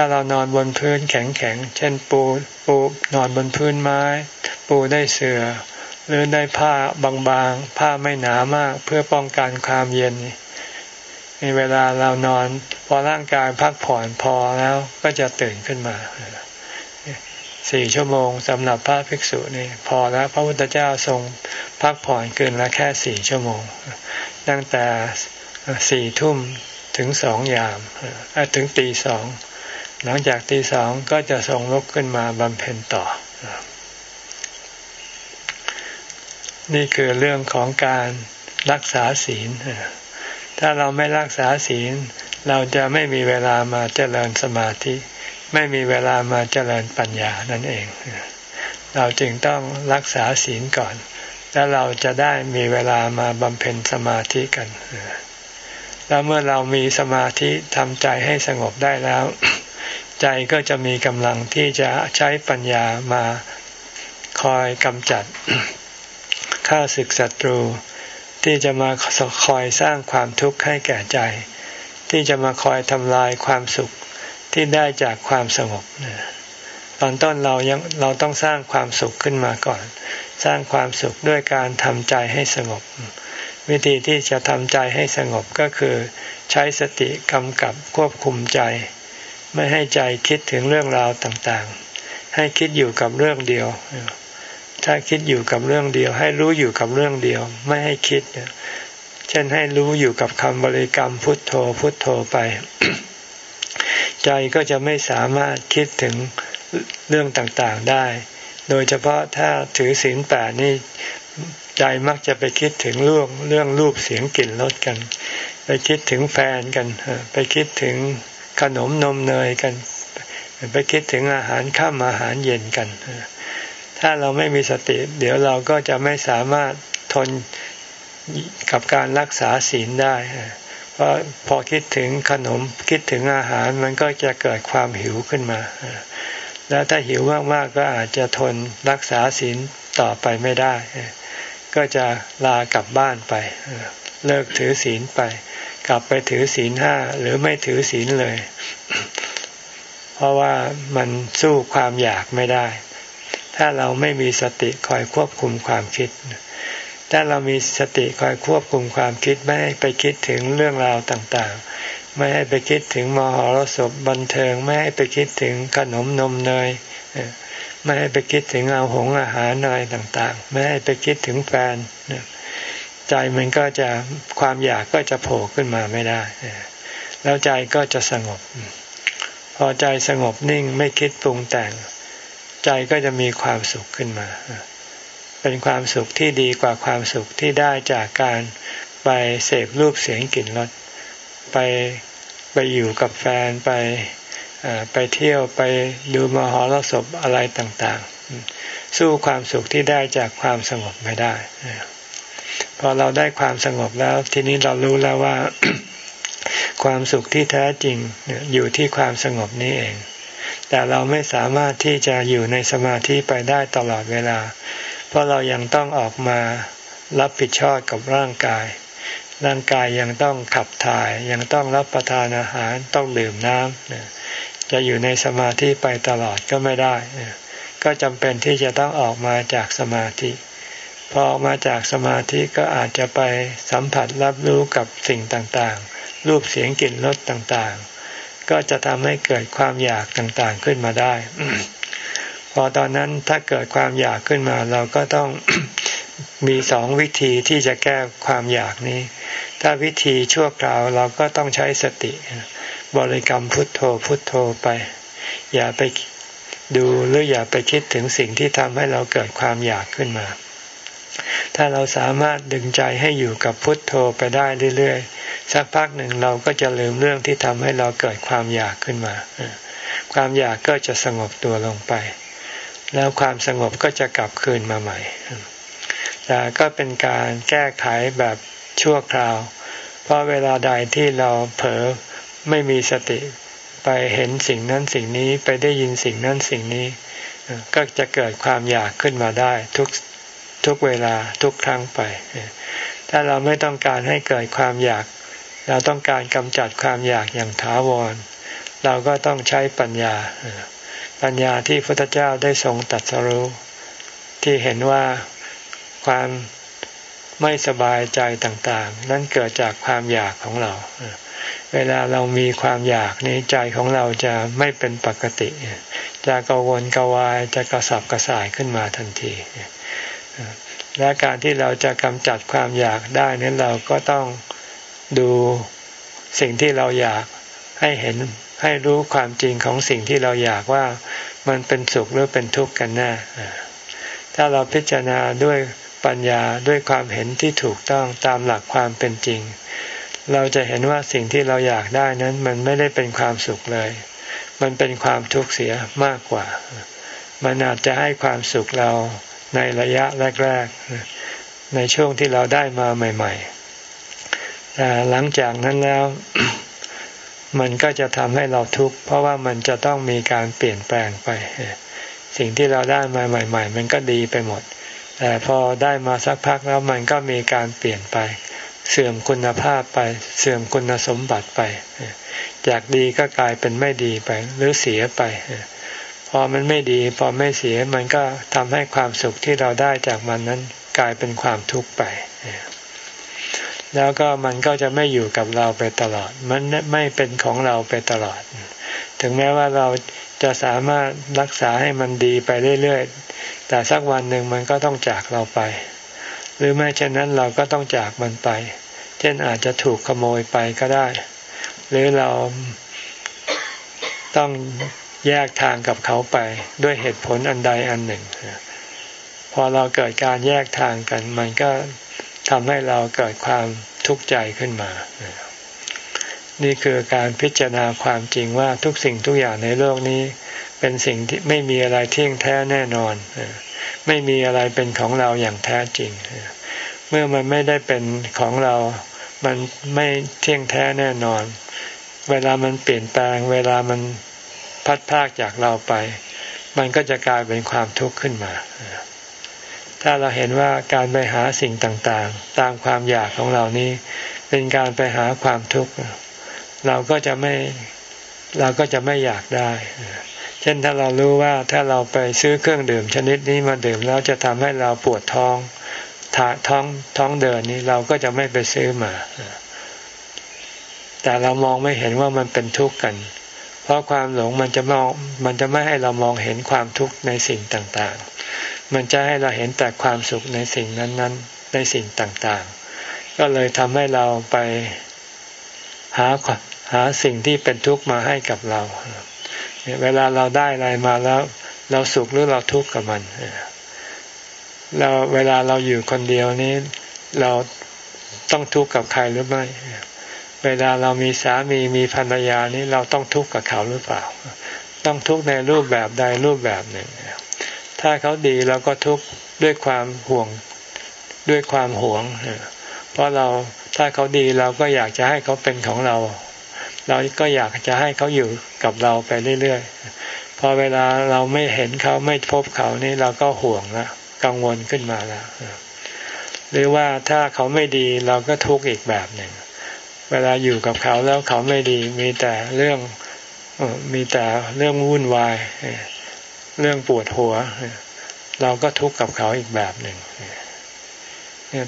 A: ถ้าเรานอนบนพื้นแข็งๆ เช่นปูปูนอนบนพื้นไม้ ปูได้เสือ่อหรือได้ผ้าบางๆ ผ้าไม่หนามากเพื่อป้องกันความเย็นในเวลาเรานอน พอร่างกายพักผ่อนพอแล้วก็จะตื่นขึ้นมาสี่ชั่วโมงสำหรับพระภิกษุนี่พอแล้วพระพุทธเจ้าทรงพักผ่อนเกินละแค่สี่ชั่วโมง ตั้งแต่สี่ทุ่มถึงสองยามถึงตีสอง หลังจากตีสองก็จะทรงลุกขึ้นมาบำเพ็ญต่อ นี่คือเรื่องของการรักษาศีล ถ้าเราไม่รักษาศีล เราจะไม่มีเวลามาเจริญสมาธิ ไม่มีเวลามาเจริญปัญญานั่นเอง เราจึงต้องรักษาศีลก่อน แล้วเราจะได้มีเวลามาบำเพ็ญสมาธิกัน แล้วเมื่อเรามีสมาธิทำใจให้สงบได้แล้ว ใจก็จะมีกำลังที่จะใช้ปัญญามาคอยกำจัดฆ่าศึกศัตรู ที่จะมาคอยสร้างความทุกข์ให้แก่ใจ ที่จะมาคอยทำลายความสุขที่ได้จากความสงบตอนต้นเรายังเราต้องสร้างความสุขขึ้นมาก่อน สร้างความสุขด้วยการทำใจให้สงบ วิธีที่จะทำใจให้สงบก็คือ ใช้สติกำกับควบคุมใจ ไม่ให้ใจคิดถึงเรื่องราวต่างๆ ให้คิดอยู่กับเรื่องเดียว ถ้าคิดอยู่กับเรื่องเดียว ให้รู้อยู่กับเรื่องเดียว ไม่ให้คิด เช่นให้รู้อยู่กับคำบริกรรมพุทโธพุทโธไป ใจก็จะไม่สามารถคิดถึงเรื่องต่างๆได้ โดยเฉพาะถ้าถือศีลแปดนี่ใจมักจะไปคิดถึงเรื่องเรื่องรูปเสียงกลิ่นรสกัน ไปคิดถึงแฟนกัน ไปคิดถึง ขนมนมเนยกัน ไปคิดถึงอาหารข้ามอาหารเย็นกัน ถ้าเราไม่มีสติ เดี๋ยวเราก็จะไม่สามารถทนกับการรักษาศีลได้ เพราะพอคิดถึงขนมคิดถึงอาหารมันก็จะเกิดความหิวขึ้นมา แล้วถ้าหิวมากๆก็อาจจะทนรักษาศีลต่อไปไม่ได้ ก็จะลากลับบ้านไป เลิกถือศีลไป กลับไปถือศีลห้าหรือไม่ถือศีลเลย เพราะว่ามันสู้ความอยากไม่ได้ ถ้าเราไม่มีสติคอยควบคุมความคิด ถ้าเรามีสติคอยควบคุมความคิดไม่ให้ไปคิดถึงเรื่องราวต่างๆ ไม่ให้ไปคิดถึงมหรสพบันเทิง ไม่ให้ไปคิดถึงขนมนมเนยไม่ให้ไปคิดถึงเอาหงอาหารอะไรต่างๆ ไม่ให้ไปคิดถึงแฟน ใจมันก็จะความอยากก็จะโผล่ขึ้นมาไม่ได้ แล้วใจก็จะสงบ พอใจสงบนิ่งไม่คิดปรุงแต่ง ใจก็จะมีความสุขขึ้นมา เป็นความสุขที่ดีกว่าความสุขที่ได้จากการไปเสพรูปเสียงกลิ่นรสไปไปอยู่กับแฟนไปไปเที่ยวไปดูมหรสพอะไรต่างๆ สู้ความสุขที่ได้จากความสงบไม่ได้ พอเราได้ความสงบแล้ว ทีนี้เรารู้แล้วว่า ความสุขที่แท้จริงอยู่ที่ความสงบนี้เอง แต่เราไม่สามารถที่จะอยู่ในสมาธิไปได้ตลอดเวลา เพราะเรายังต้องออกมารับผิดชอบกับร่างกาย ร่างกายยังต้องขับถ่าย ยังต้องรับประทานอาหารต้องดื่มน้ำจะอยู่ในสมาธิไปตลอดก็ไม่ได้ ก็จำเป็นที่จะต้องออกมาจากสมาธิ พอออกมาจากสมาธิก็อาจจะไปสัมผัสรับรู้กับสิ่งต่างๆ รูปเสียงกลิ่นรสต่างๆ ก็จะทำให้เกิดความอยากต่างๆขึ้นมาได้ พอตอนนั้นถ้าเกิดความอยากขึ้นมาเราก็ต้องมีสองวิธีที่จะแก้ความอยากนี้ ถ้าวิธีชั่วคราวเราก็ต้องใช้สติ บริกรรมพุทโธพุทโธไป อย่าไปดูหรืออย่าไปคิดถึงสิ่งที่ทำให้เราเกิดความอยากขึ้นมา ถ้าเราสามารถดึงใจให้อยู่กับพุทโธไปได้เรื่อยๆ สักพักหนึ่งเราก็จะลืมเรื่องที่ทำให้เราเกิดความอยากขึ้นมา ความอยากก็จะสงบตัวลงไป แล้วความสงบก็จะกลับคืนมาใหม่ แต่ก็เป็นการแก้ไขแบบชั่วคราว เพราะเวลาใดที่เราเผลอไม่มีสติไปเห็นสิ่งนั้นสิ่งนี้ไปได้ยินสิ่งนั้นสิ่งนี้ ก็จะเกิดความอยากขึ้นมาได้ทุก ทุกเวลาทุกครั้งไป ถ้าเราไม่ต้องการให้เกิดความอยาก เราต้องการกำจัดความอยากอย่างถาวร เราก็ต้องใช้ปัญญา ปัญญาที่พระพุทธเจ้าได้ทรงตัดสรู้ ที่เห็นว่าความไม่สบายใจต่างๆ นั่นเกิดจากความอยากของเรา เวลาเรามีความอยากนี้ใจของเราจะไม่เป็นปกติ จะกังวลกวายจะกระสับกระส่ายขึ้นมาทันที และการที่เราจะกำจัดความอยากได้นั้นเราก็ต้องดูสิ่งที่เราอยากให้เห็นให้รู้ความจริงของสิ่งที่เราอยากว่ามันเป็นสุขหรือเป็นทุกข์กันแน่ถ้าเราพิจารณาด้วยปัญญาด้วยความเห็นที่ถูกต้องตามหลักความเป็นจริง เราจะเห็นว่าสิ่งที่เราอยากได้นั้นมันไม่ได้เป็นความสุขเลย มันเป็นความทุกข์เสียมากกว่า มันอาจจะให้ความสุขเรา ในระยะแรก ๆ ในช่วงที่เราได้มาใหม่ ๆ แต่หลังจากนั้นแล้ว มันก็จะทำให้เราทุกข์เพราะว่ามันจะต้องมีการเปลี่ยนแปลงไป สิ่งที่เราได้มาใหม่ ๆ มันก็ดีไปหมด แต่พอได้มาสักพักแล้วมันก็มีการเปลี่ยนไป เสื่อมคุณภาพไป เสื่อมคุณสมบัติไป จากดีก็กลายเป็นไม่ดีไป หรือเสียไป พอมันไม่ดีพอไม่เสียมันก็ทำให้ความสุขที่เราได้จากมันนั้นกลายเป็นความทุกข์ไป แล้วก็มันก็จะไม่อยู่กับเราไปตลอด มันไม่เป็นของเราไปตลอด ถึงแม้ว่าเราจะสามารถรักษาให้มันดีไปเรื่อยๆ แต่สักวันหนึ่งมันก็ต้องจากเราไป หรือไม่เช่นนั้นเราก็ต้องจากมันไป เช่นอาจจะถูกขโมยไปก็ได้ หรือเราต้อง แยกทางกับเขาไปด้วยเหตุผลอันใดอันหนึ่ง พอเราเกิดการแยกทางกัน มันก็ทำให้เราเกิดความทุกข์ใจขึ้นมา นี่คือการพิจารณาความจริงว่าทุกสิ่งทุกอย่างในโลกนี้ เป็นสิ่งที่ไม่มีอะไรเที่ยงแท้แน่นอน ไม่มีอะไรเป็นของเราอย่างแท้จริง เมื่อมันไม่ได้เป็นของเรา มันไม่เที่ยงแท้แน่นอน เวลามันเปลี่ยนแปลง เวลามัน พัดพากจากเราไป มันก็จะกลายเป็นความทุกข์ขึ้นมา ถ้าเราเห็นว่าการไปหาสิ่งต่างๆ ตามความอยากของเรานี้ เป็นการไปหาความทุกข์ เราก็จะไม่เราก็จะไม่อยากได้ เช่นถ้าเรารู้ว่าถ้าเราไปซื้อเครื่องดื่มชนิดนี้มาดื่มแล้วจะทำให้เราปวดท้องถาท้องท้องเดินนี้เราก็จะไม่ไปซื้อมาแต่เรามองไม่เห็นว่ามันเป็นทุกข์กัน เพราะความหลงมันจะมองมันจะไม่ให้เรามองเห็นความทุกข์ในสิ่งต่างๆ มันจะให้เราเห็นแต่ความสุขในสิ่งนั้นๆ ในสิ่งต่างๆ ก็เลยทำให้เราไปหาหาสิ่งที่เป็นทุกข์มาให้กับเรา เวลาเราได้อะไรมาแล้วเราสุขหรือเราทุกข์กับมันเราเวลาเราอยู่คนเดียวนี้เราต้องทุกข์กับใครหรือไม่ เวลาเรามีสามีมีภรรยานี้เราต้องทุกข์กับเขาหรือเปล่า ต้องทุกข์ในรูปแบบใดรูปแบบหนึ่ง ถ้าเขาดีเราก็ทุกข์ด้วยความห่วงด้วยความหวง เพราะเราถ้าเขาดีเราก็อยากจะให้เขาเป็นของเรา เราก็อยากจะให้เขาอยู่กับเราไปเรื่อยๆ พอเวลาเราไม่เห็นเขาไม่พบเขานี่เราก็ห่วงละกังวลขึ้นมาแล้ว หรือว่าถ้าเขาไม่ดีเราก็ทุกข์อีกแบบหนึ่ง เวลาอยู่กับเขาแล้วเขาไม่ดี มีแต่เรื่องมีแต่เรื่องวุ่นวาย เรื่องปวดหัว เราก็ทุกข์กับเขาอีกแบบหนึ่ง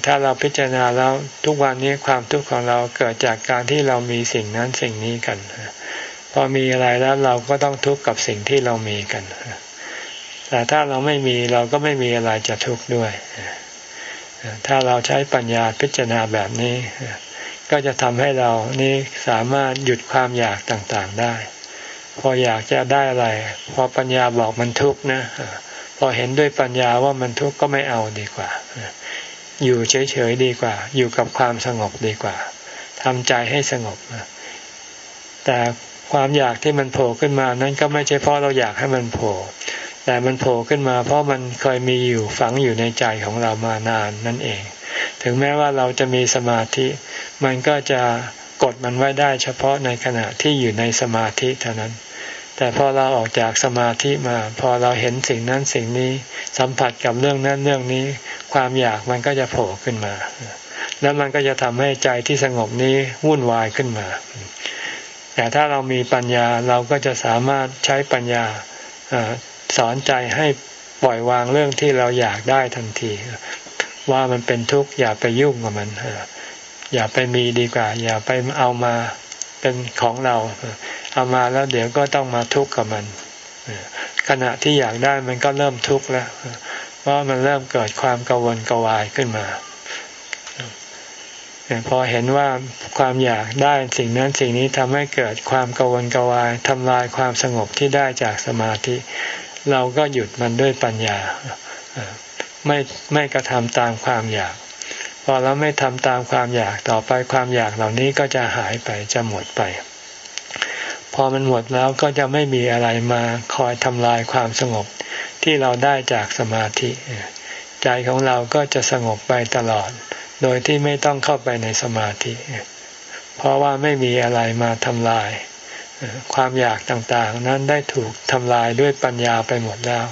A: ถ้าเราพิจารณาแล้วทุกวันนี้ความทุกข์ของเราเกิดจากการที่เรามีสิ่งนั้นสิ่งนี้กันพอมีอะไรแล้วเราก็ต้องทุกข์กับสิ่งที่เรามีกัน แต่ถ้าเราไม่มีเราก็ไม่มีอะไรจะทุกข์ด้วย ถ้าเราใช้ปัญญาพิจารณาแบบนี้ ก็จะทำให้เรานี่สามารถหยุดความอยากต่างๆได้ พออยากจะได้อะไร พอปัญญาบอกมันทุกข์นะพอเห็นด้วยปัญญาว่ามันทุกข์ก็ไม่เอาดีกว่า อยู่เฉยๆดีกว่า อยู่กับความสงบดีกว่าทำใจให้สงบแต่ความอยากที่มันโผล่ขึ้นมานั้นก็ไม่ใช่เพราะเราอยากให้มันโผล่แต่มันโผล่ขึ้นมา เพราะมันเคยมีอยู่ฝังอยู่ในใจของเรามานานนั่นเอง ถึงแม้ว่าเราจะมีสมาธิ มันก็จะกดมันไว้ได้เฉพาะในขณะที่อยู่ในสมาธิเท่านั้น แต่พอเราออกจากสมาธิมา พอเราเห็นสิ่งนั้นสิ่งนี้สัมผัสกับเรื่องนั้นเรื่องนี้ ความอยากมันก็จะโผล่ขึ้นมา แล้วมันก็จะทำให้ใจที่สงบนี้วุ่นวายขึ้นมา แต่ถ้าเรามีปัญญาเราก็จะสามารถใช้ปัญญาสอนใจให้ปล่อยวางเรื่องที่เราอยากได้ทันที ว่ามันเป็นทุกข์อย่าไปยุ่งกับมันอย่าไปมีดีกว่า อย่าไปเอามาเป็นของเรา เอามาแล้วเดี๋ยวก็ต้องมาทุกข์กับมันขณะที่อยากได้มันก็เริ่มทุกข์แล้วเพราะมันเริ่มเกิดความกังวลกวายขึ้นมาพอเห็นว่าความอยากได้สิ่งนั้นสิ่งนี้ทำให้เกิดความกังวลกวายทำลายความสงบที่ได้จากสมาธิ เราก็หยุดมันด้วยปัญญา ไม่ไม่กระทำตามความอยาก พอเราไม่ทำตามความอยากต่อไปความอยากเหล่านี้ก็จะหายไปจะหมดไป พอมันหมดแล้วก็จะไม่มีอะไรมาคอยทำลายความสงบที่เราได้จากสมาธิ ใจของเราก็จะสงบไปตลอด โดยที่ไม่ต้องเข้าไปในสมาธิ เพราะว่าไม่มีอะไรมาทำลาย ความอยากต่างๆ นั้นได้ถูกทำลายด้วยปัญญาไปหมดแล้ว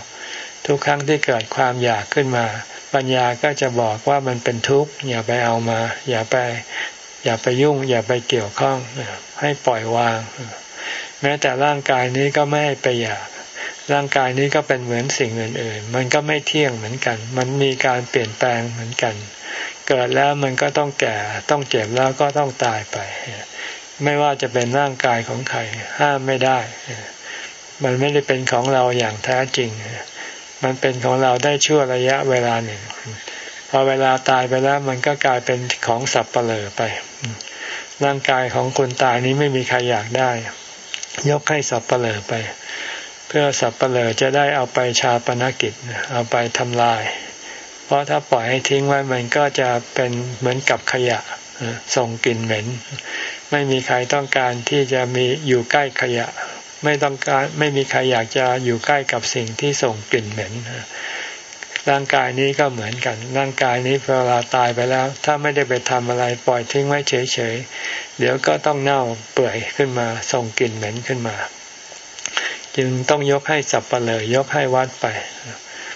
A: ทุกครั้งที่เกิดความอยากขึ้นมา ปัญญาก็จะบอกว่ามันเป็นทุกข์อย่าไปเอามา อย่าไป อย่าไปยุ่ง อย่าไปเกี่ยวข้อง ให้ปล่อยวาง แม้แต่ร่างกายนี้ก็ไม่ให้ไปอยากร่างกายนี้ก็เป็นเหมือนสิ่งอื่นๆ มันก็ไม่เที่ยงเหมือนกัน มันมีการเปลี่ยนแปลงเหมือนกัน เกิดแล้วมันก็ต้องแก่ ต้องเจ็บแล้วก็ต้องตายไป ไม่ว่าจะเป็นร่างกายของใครห้ามไม่ได้ มันไม่ได้เป็นของเราอย่างแท้จริง มันเป็นของเราได้ชั่วระยะเวลาหนึ่งพอเวลาตายไปแล้ว มันก็กลายเป็นของสับเปลือไป ร่างกายของคนตายนี้ไม่มีใครอยากได้ ยกให้สับเปลอไป เพื่อสับเปลอจะได้เอาไปชาปนกิจเอาไปทำลาย เพราะถ้าปล่อยให้ทิ้งไว้มันก็จะเป็นเหมือนกับขยะส่งกลิ่นเหม็น ไม่มีใครต้องการที่จะมีอยู่ใกล้ขยะ ไม่ต้องการไม่มีใครอยากจะอยู่ใกล้กับสิ่งที่ส่งกลิ่นเหม็นร่างกายนี้ก็เหมือนกัน ร่างกายนี้เวลาตายไปแล้ว ถ้าไม่ได้ไปทำอะไรปล่อยทิ้งไว้เฉยๆ เดี๋ยวก็ต้องเน่าเปื่อยขึ้นมา ส่งกลิ่นเหม็นขึ้นมา จึงต้องยกให้สับปะเลยยกให้วัดไป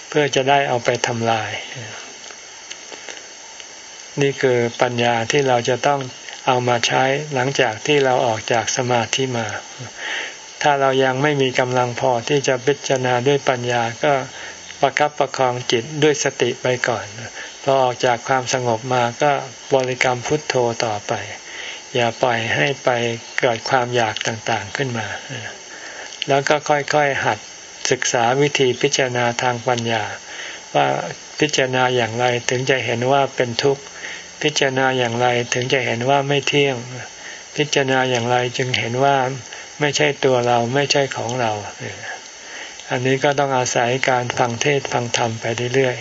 A: เพื่อจะได้เอาไปทำลาย นี่คือปัญญาที่เราจะต้องเอามาใช้หลังจากที่เราออกจากสมาธิมา ถ้าเรายังไม่มีกำลังพอที่จะพิจารณาด้วยปัญญาก็ประคับประคองจิตด้วยสติไปก่อนพอออกจากความสงบมาก็บริกรรมพุทโธต่อไป อย่าปล่อยให้ไปเกิดความอยากต่างๆขึ้นมา แล้วก็ค่อยๆหัดศึกษาวิธีพิจารณาทางปัญญา ว่าพิจารณาอย่างไรถึงจะเห็นว่าเป็นทุกข์ พิจารณาอย่างไรถึงจะเห็นว่าไม่เที่ยง พิจารณาอย่างไรจึงเห็นว่า ไม่ใช่ตัวเราไม่ใช่ของเรา อันนี้ก็ต้องอาศัยการฟังเทศฟังธรรมไปเรื่อย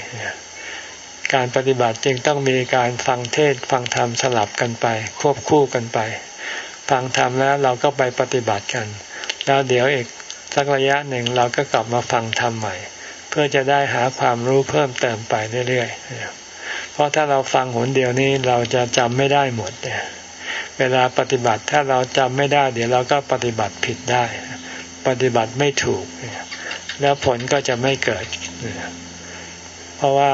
A: ๆ การปฏิบัติจึงต้องมีการฟังเทศฟังธรรมสลับกันไป ควบคู่กันไป ฟังธรรมแล้วเราก็ไปปฏิบัติกัน แล้วเดี๋ยวอีกสักระยะหนึ่งเราก็กลับมาฟังธรรมใหม่ เพื่อจะได้หาความรู้เพิ่มเติมไปเรื่อยๆ เพราะถ้าเราฟังหนเดียวนี้เราจะจำไม่ได้หมดเวลาปฏิบัติถ้าเราจำไม่ได้ เดี๋ยวเราก็ปฏิบัติผิดได้ ปฏิบัติไม่ถูก แล้วผลก็จะไม่เกิด เพราะว่า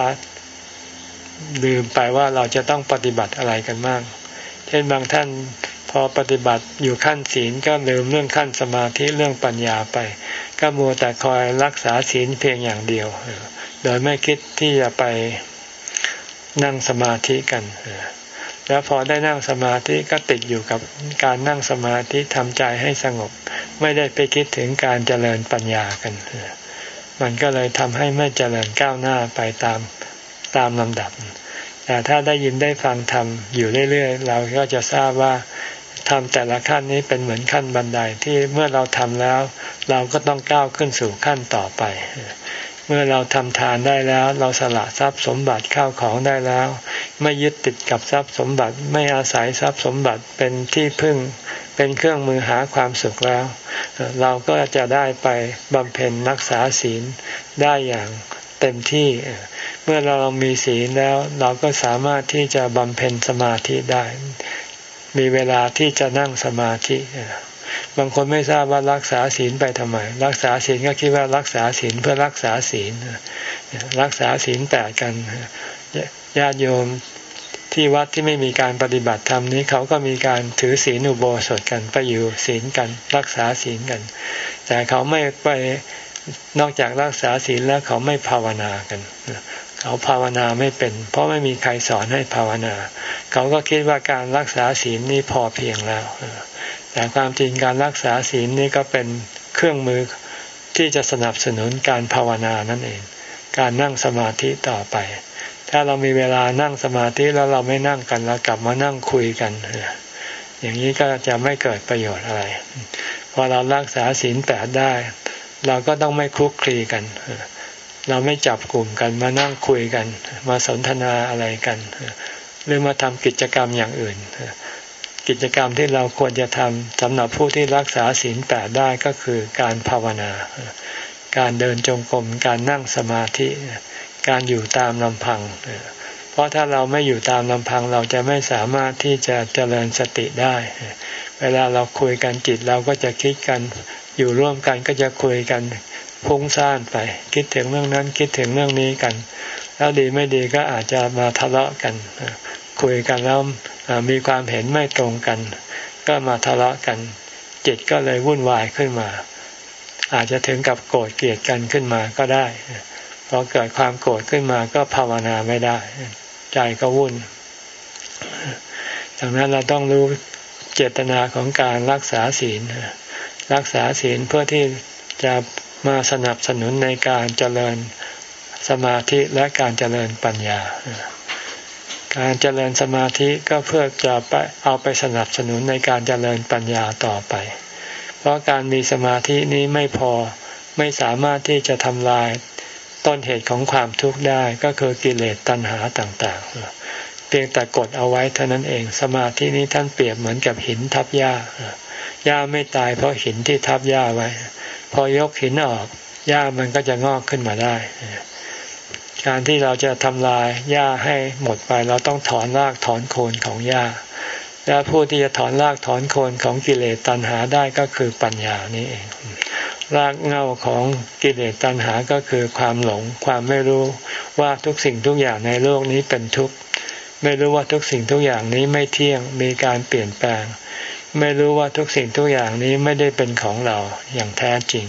A: ลืมไปว่าเราจะต้องปฏิบัติอะไรกันบ้างเช่นบางท่านพอปฏิบัติอยู่ขั้นศีลก็ลืมเรื่องขั้นสมาธิเรื่องปัญญาไป ก็มัวแต่คอยรักษาศีลเพียงอย่างเดียว โดยไม่คิดที่จะไปนั่งสมาธิกัน แล้วพอได้นั่งสมาธิก็ติดอยู่กับการนั่งสมาธิทำใจให้สงบ ไม่ได้ไปคิดถึงการเจริญปัญญากัน มันก็เลยทำให้ไม่เจริญก้าวหน้าไปตามตามลำดับ แต่ถ้าได้ยินได้ฟังธรรมอยู่เรื่อยๆ เราก็จะทราบว่าทำแต่ละขั้นนี้เป็นเหมือนขั้นบันไดที่เมื่อเราทำแล้ว เราก็ต้องก้าวขึ้นสู่ขั้นต่อไป เมื่อเราทำทานได้แล้ว เราสละทรัพย์สมบัติเข้าของได้แล้ว ไม่ยึดติดกับทรัพย์สมบัติ ไม่อาศัยทรัพย์สมบัติเป็นที่พึ่ง เป็นเครื่องมือหาความสุขแล้ว เราก็จะได้ไปบำเพ็ญรักษาศีลได้อย่างเต็มที่ เมื่อเรามีศีลแล้ว เราก็สามารถที่จะบำเพ็ญสมาธิได้ มีเวลาที่จะนั่งสมาธิ บางคนไม่ทราบว่ารักษาศีลไปทำไม รักษาศีลก็คิดว่ารักษาศีลเพื่อรักษาศีลรักษาศีลแปดกันญาติโยมที่วัดที่ไม่มีการปฏิบัติธรรมนี้เขาก็มีการถือศีลอุโบสถกันไปอยู่ศีลกัน รักษาศีลกัน แต่เขาไม่ไปนอกจากรักษาศีลแล้วเขาไม่ภาวนากันเขาภาวนาไม่เป็น เพราะไม่มีใครสอนให้ภาวนา เขาก็คิดว่าการรักษาศีลนี้พอเพียงแล้ว แต่ความจริงการรักษาศีลนี้ก็เป็นเครื่องมือที่จะสนับสนุนการภาวนานั่นเอง การนั่งสมาธิต่อไป ถ้าเรามีเวลานั่งสมาธิแล้วเราไม่นั่งกันแล้วกลับมานั่งคุยกันอย่างนี้ก็จะไม่เกิดประโยชน์อะไร พอเรารักษาศีลแปดได้ เราก็ต้องไม่คลุกคลีกัน เราไม่จับกลุ่มกันมานั่งคุยกัน มาสนทนาอะไรกัน หรือมาทำกิจกรรมอย่างอื่น กิจกรรมที่เราควรจะทำสำหรับผู้ที่รักษาศีลแปดได้ก็คือการภาวนา การเดินจงกรม การนั่งสมาธิ การอยู่ตามลำพัง เพราะถ้าเราไม่อยู่ตามลำพังเราจะไม่สามารถที่จะเจริญสติได้ เวลาเราคุยกันจิตเราก็จะคิดกัน อยู่ร่วมกันก็จะคุยกันพุ่งซ่านไป คิดถึงเรื่องนั้นคิดถึงเรื่องนี้กัน แล้วดีไม่ดีก็อาจจะมาทะเลาะกัน คุยกันแล้วมีความเห็นไม่ตรงกัน ก็มาทะเลาะกัน จิตก็เลยวุ่นวายขึ้นมา อาจจะถึงกับโกรธเกลียดกันขึ้นมาก็ได้พอเกิดความโกรธขึ้นมาก็ภาวนาไม่ได้ ใจก็วุ่นดังนั้นเราต้องรู้เจตนาของการรักษาศีลรักษาศีลเพื่อที่จะมาสนับสนุนในการเจริญสมาธิและการเจริญปัญญา การเจริญสมาธิก็เพื่อจะไปเอาไปสนับสนุนในการเจริญปัญญาต่อไป เพราะการมีสมาธินี้ไม่พอไม่สามารถที่จะทำลายต้นเหตุของความทุกข์ได้ก็คือกิเลสตัณหาต่างๆ เพียงแต่กดเอาไว้เท่านั้นเองสมาธินี้ท่านเปรียบเหมือนกับหินทับหญ้าหญ้าไม่ตายเพราะหินที่ทับหญ้าไว้ พอยกหินออกหญ้ามันก็จะงอกขึ้นมาได้ การที่เราจะทำลายหญ้าให้หมดไป เราต้องถอนรากถอนโคนของหญ้า และผู้ที่จะถอนรากถอนโคนของกิเลสตัณหาได้ก็คือปัญญานี่เองรากเง่าของกิเลสตัณหาก็คือความหลง ความไม่รู้ว่าทุกสิ่งทุกอย่างในโลกนี้เป็นทุกข์ไม่รู้ว่าทุกสิ่งทุกอย่างนี้ไม่เที่ยงมีการเปลี่ยนแปลง ไม่รู้ว่าทุกสิ่งทุกอย่างนี้ไม่ได้เป็นของเราอย่างแท้จริง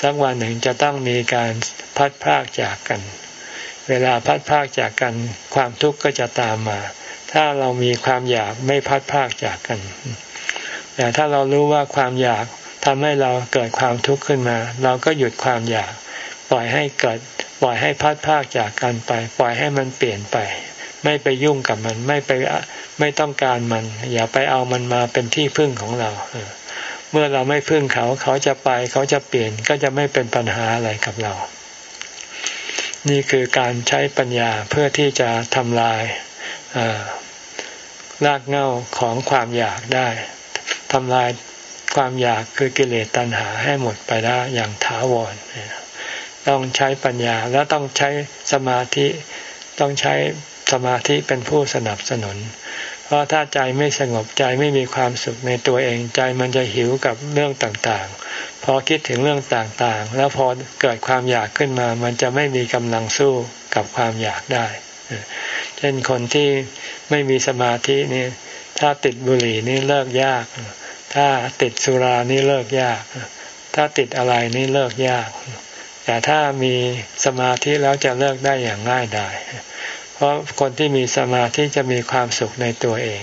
A: สักวันหนึ่งจะต้องมีการพัดพรากจากกัน เวลาพัดพากจากกัน ความทุกข์ก็จะตามมา ถ้าเรามีความอยากไม่พัดพากจากกัน แต่ถ้าเรารู้ว่าความอยากทำให้เราเกิดความทุกข์ขึ้นมา เราก็หยุดความอยาก ปล่อยให้เกิด ปล่อยให้พัดพากจากกันไป ปล่อยให้มันเปลี่ยนไป ไม่ไปยุ่งกับมัน ไม่ไปไม่ต้องการมัน อย่าไปเอามันมาเป็นที่พึ่งของเราเมื่อเราไม่พึ่งเขา เขาจะไป เขาจะเปลี่ยนก็จะไม่เป็นปัญหาอะไรกับเรา นี่คือการใช้ปัญญาเพื่อที่จะทำลายรากเหง้าของความอยากได้ทำลายความอยากคือกิเลสตัณหาให้หมดไปได้อย่างถาวรต้องใช้ปัญญาแล้วต้องใช้สมาธิต้องใช้สมาธิเป็นผู้สนับสนุน เพราะถ้าใจไม่สงบใจไม่มีความสุขในตัวเองใจมันจะหิวกับเรื่องต่าง พอคิดถึงเรื่องต่างๆ แล้วพอเกิดความอยากขึ้นมา มันจะไม่มีกำลังสู้กับความอยากได้ เช่นคนที่ไม่มีสมาธินี่ถ้าติดบุหรี่นี่เลิกยาก ถ้าติดสุรานี่เลิกยาก ถ้าติดอะไรนี่เลิกยาก แต่ถ้ามีสมาธิแล้วจะเลิกได้อย่างง่ายดาย เพราะคนที่มีสมาธิจะมีความสุขในตัวเอง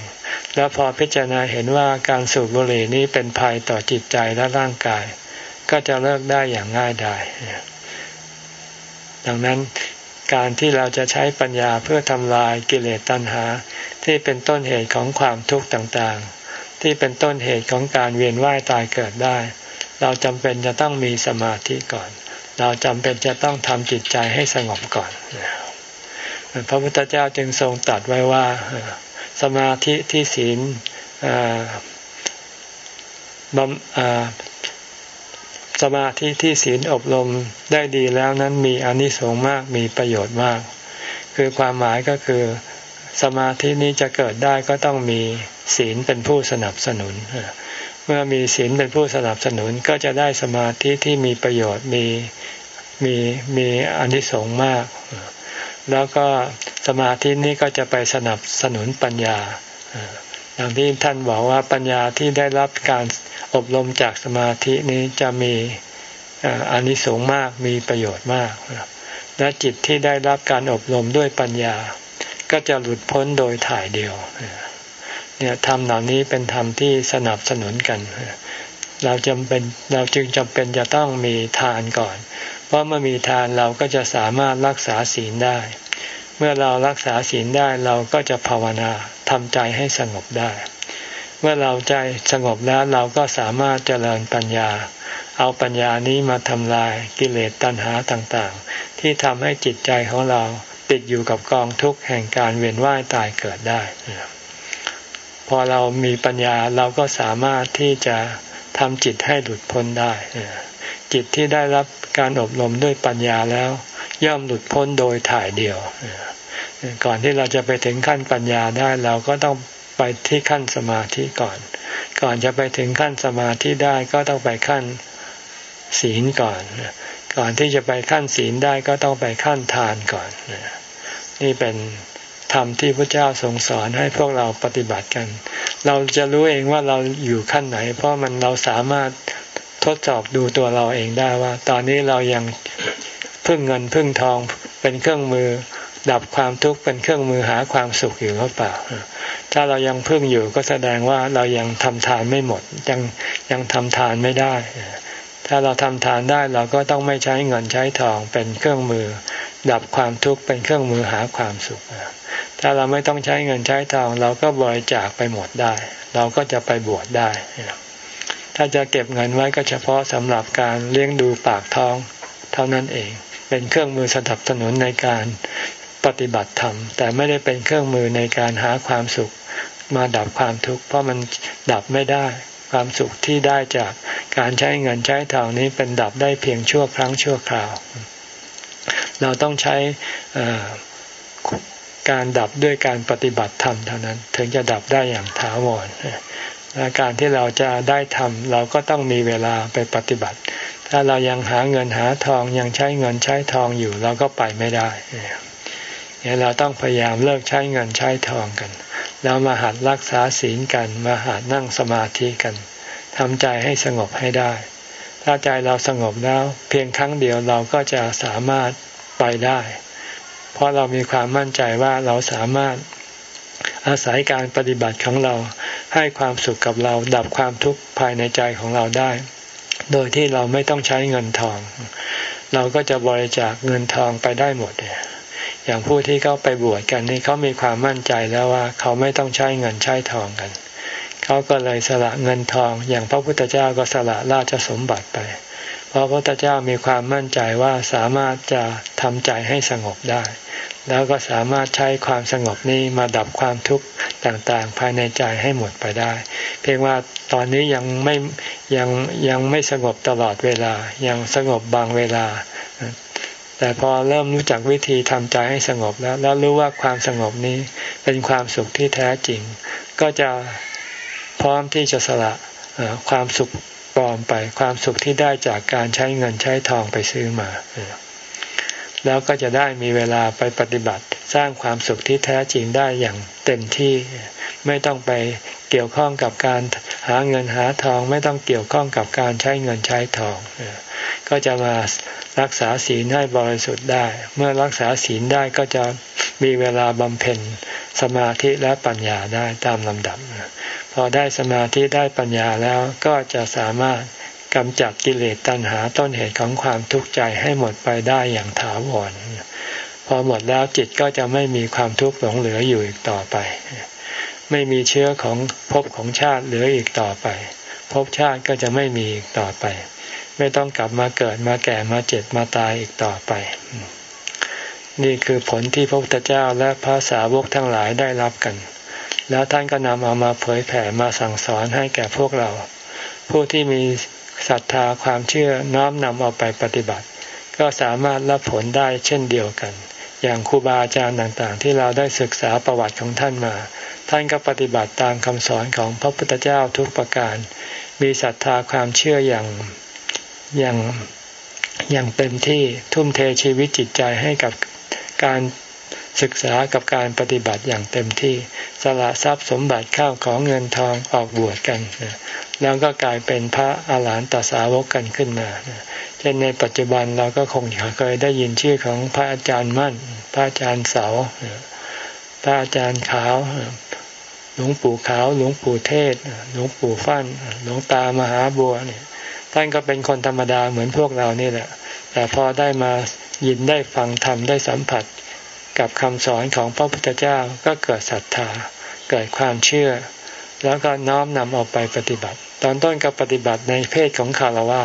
A: แล้วพอพิจารณาเห็นว่าการสูบบุหรี่นี้เป็นภัยต่อจิตใจและร่างกาย ก็จะเลิกได้อย่างง่ายดายดังนั้นการที่เราจะใช้ปัญญาเพื่อทำลายกิเลสตัณหา ที่เป็นต้นเหตุของความทุกข์ต่างๆ ที่เป็นต้นเหตุของการเวียนว่ายตายเกิดได้ เราจำเป็นจะต้องมีสมาธิก่อน เราจำเป็นจะต้องทำจิตใจให้สงบก่อนพระพุทธเจ้าจึงทรงตรัสไว้ว่าสมาธิที่ศีล สมาธิที่ศีลอบรมได้ดีแล้วนั้นมีอนิสงส์มากมีประโยชน์มาก คือความหมายก็คือสมาธินี้จะเกิดได้ก็ต้องมีศีลเป็นผู้สนับสนุน เมื่อมีศีลเป็นผู้สนับสนุนก็จะได้สมาธิที่มีประโยชน์มีมีมีอนิสงส์มาก แล้วก็สมาธินี้ก็จะไปสนับสนุนปัญญา อย่างที่ท่านบอกว่าปัญญาที่ได้รับการอบรมจากสมาธินี้จะมีอานิสงส์มากมีประโยชน์มากและจิตที่ได้รับการอบรมด้วยปัญญา ก็จะหลุดพ้นโดยถ่ายเดียวเนี่ยธรรมเหล่านี้เป็นธรรมที่สนับสนุนกัน เราจำเป็นเราจึงจำเป็นจะต้องมีทานก่อน เพราะเมื่อมีทานเราก็จะสามารถรักษาศีลได้ เมื่อเรารักษาศีลได้เราก็จะภาวนาทำใจให้สงบได้ เมื่อเราใจสงบแล้วเราก็สามารถเจริญปัญญา เอาปัญญานี้มาทำลายกิเลสตัณหาต่างๆ ที่ทำให้จิตใจของเราติดอยู่กับกองทุกข์แห่งการเวียนว่ายตายเกิดได้ พอเรามีปัญญาเราก็สามารถที่จะทำจิตให้หลุดพ้นได้ จิตที่ได้รับการอบรมด้วยปัญญาแล้ว ย่อมหลุดพ้นโดยถ่ายเดียว ก่อนที่เราจะไปถึงขั้นปัญญาได้เราก็ต้องไปที่ขั้นสมาธิก่อน ก่อนจะไปถึงขั้นสมาธิได้ก็ต้องไปขั้นศีลก่อน ก่อนที่จะไปขั้นศีลได้ก็ต้องไปขั้นทานก่อน นี่เป็นธรรมที่พระเจ้าทรงสอนให้พวกเราปฏิบัติกัน เราจะรู้เองว่าเราอยู่ขั้นไหน เพราะมันเราสามารถทดสอบดูตัวเราเองได้ว่า ตอนนี้เรายัง พึ่งเงินพึ่งทองเป็นเครื่องมือ ดับความทุกข์เป็นเครื่องมือหาความสุขอยู่หรือเปล่า ถ้าเรายังพึ่งอยู่ก็แสดงว่าเรายังทำทานไม่หมด ยังยังทำทานไม่ได้ ถ้าเราทำทานได้เราก็ต้องไม่ใช้เงินใช้ทองเป็นเครื่องมือ ดับความทุกข์เป็นเครื่องมือหาความสุข ถ้าเราไม่ต้องใช้เงินใช้ทองเราก็บริจาคไปหมดได้ เราก็จะไปบวชได้ถ้าจะเก็บเงินไว้ก็เฉพาะสำหรับการเลี้ยงดูปากท้องเท่านั้นเอง เป็นเครื่องมือสนับสนุนในการปฏิบัติธรรม แต่ไม่ได้เป็นเครื่องมือในการหาความสุขมาดับความทุกข์เพราะมันดับไม่ได้ความสุขที่ได้จากการใช้เงินใช้ทองนี้เป็นดับได้เพียงชั่วครั้งชั่วคราว เราต้องใช้การดับด้วยการปฏิบัติธรรมเท่านั้น ถึงจะดับได้อย่างถาวรและการที่เราจะได้ทำเราก็ต้องมีเวลาไปปฏิบัติ ถ้าเรายังหาเงินหาทองยังใช้เงินใช้ทองอยู่เราก็ไปไม่ได้เนี่ยเราต้องพยายามเลิกใช้เงินใช้ทองกัน แล้วมาหัดรักษาศีลกัน มาหัดนั่งสมาธิกันทำใจให้สงบให้ได้ ถ้าใจเราสงบแล้ว เพียงครั้งเดียวเราก็จะสามารถไปได้ เพราะเรามีความมั่นใจว่าเราสามารถอาศัยการปฏิบัติของเราให้ความสุขกับเราดับความทุกข์ภายในใจของเราได้ โดยที่เราไม่ต้องใช้เงินทอง เราก็จะบริจาคเงินทองไปได้หมดอย่างผู้ที่เขาไปบวชกันนี่เขามีความมั่นใจแล้วว่าเขาไม่ต้องใช้เงินใช้ทองกันเขาก็เลยสละเงินทอง อย่างพระพุทธเจ้าก็สละราชสมบัติไป เพราะพระพุทธเจ้ามีความมั่นใจว่าสามารถจะทำใจให้สงบได้ แล้วก็สามารถใช้ความสงบนี้มาดับความทุกข์ต่างๆ ภายในใจให้หมดไปได้ เพียงว่าตอนนี้ยังไม่ยังยังไม่สงบตลอดเวลา ยังสงบบางเวลา แต่พอเริ่มรู้จักวิธีทำใจให้สงบแล้ว แล้วรู้ว่าความสงบนี้เป็นความสุขที่แท้จริง ก็จะพร้อมที่จะสละความสุขปลอมไป ความสุขที่ได้จากการใช้เงินใช้ทองไปซื้อมา แล้วก็จะได้มีเวลาไปปฏิบัติสร้างความสุขที่แท้จริงได้อย่างเต็มที่ ไม่ต้องไปเกี่ยวข้องกับการหาเงินหาทอง ไม่ต้องเกี่ยวข้องกับการใช้เงินใช้ทอง ก็จะมารักษาศีลให้บริสุทธิ์ได้ เมื่อรักษาศีลได้ก็จะมีเวลาบำเพ็ญสมาธิและปัญญาได้ตามลำดับ พอได้สมาธิได้ปัญญาแล้วก็จะสามารถ กำจัดกิเลสตัณหาต้นเหตุของความทุกข์ใจให้หมดไปได้อย่างถาวรพอหมดแล้วจิตก็จะไม่มีความทุกข์หลงเหลืออยู่อีกต่อไป ไม่มีเชื้อของภพของชาติเหลืออีกต่อไปภพชาติก็จะไม่มีอีกต่อไป ไม่ต้องกลับมาเกิดมาแก่มาเจ็บมาตายอีกต่อไป นี่คือผลที่พระพุทธเจ้าและพระสาวกทั้งหลายได้รับกัน แล้วท่านก็นำเอามาเผยแผ่มาสั่งสอนให้แก่พวกเรา ผู้ที่มี ศรัทธาความเชื่อน้อมนำเอาไปปฏิบัติ ก็สามารถรับผลได้เช่นเดียวกัน อย่างครูบาอาจารย์ต่างๆ ที่เราได้ศึกษาประวัติของท่านมา ท่านก็ปฏิบัติตามคำสอนของพระพุทธเจ้าทุกประการ มีศรัทธาความเชื่ออย่างอย่างอย่างเต็มที่ทุ่มเทชีวิตจิตใจให้กับการศึกษากับการปฏิบัติอย่างเต็มที่ สละทรัพย์สมบัติข้าวของเงินทองออกบวชกัน แล้วก็กลายเป็นพระอาหารหันตสาวกกันขึ้นมา เช่นในปัจจุบันเราก็คงเคยได้ยินชื่อของพระอาจารย์มั่น พระอาจารย์เสา พระอาจารย์ขาว หลวงปู่ขาว หลวงปู่เทศ หลวงปู่ฟัน่น หลวงตามหาบัวเนี่ย ท่านก็เป็นคนธรรมดาเหมือนพวกเรานี่แหละ แต่พอได้มายินได้ฟังธรรมได้สัมผัสกับคำสอนของพระพุทธเจ้าก็เกิดศรัทธา เกิดความเชื่อ แล้วก็น้อมนำออกไปปฏิบัติ ตอนต้นก็ปฏิบัติในเพศของคารวะ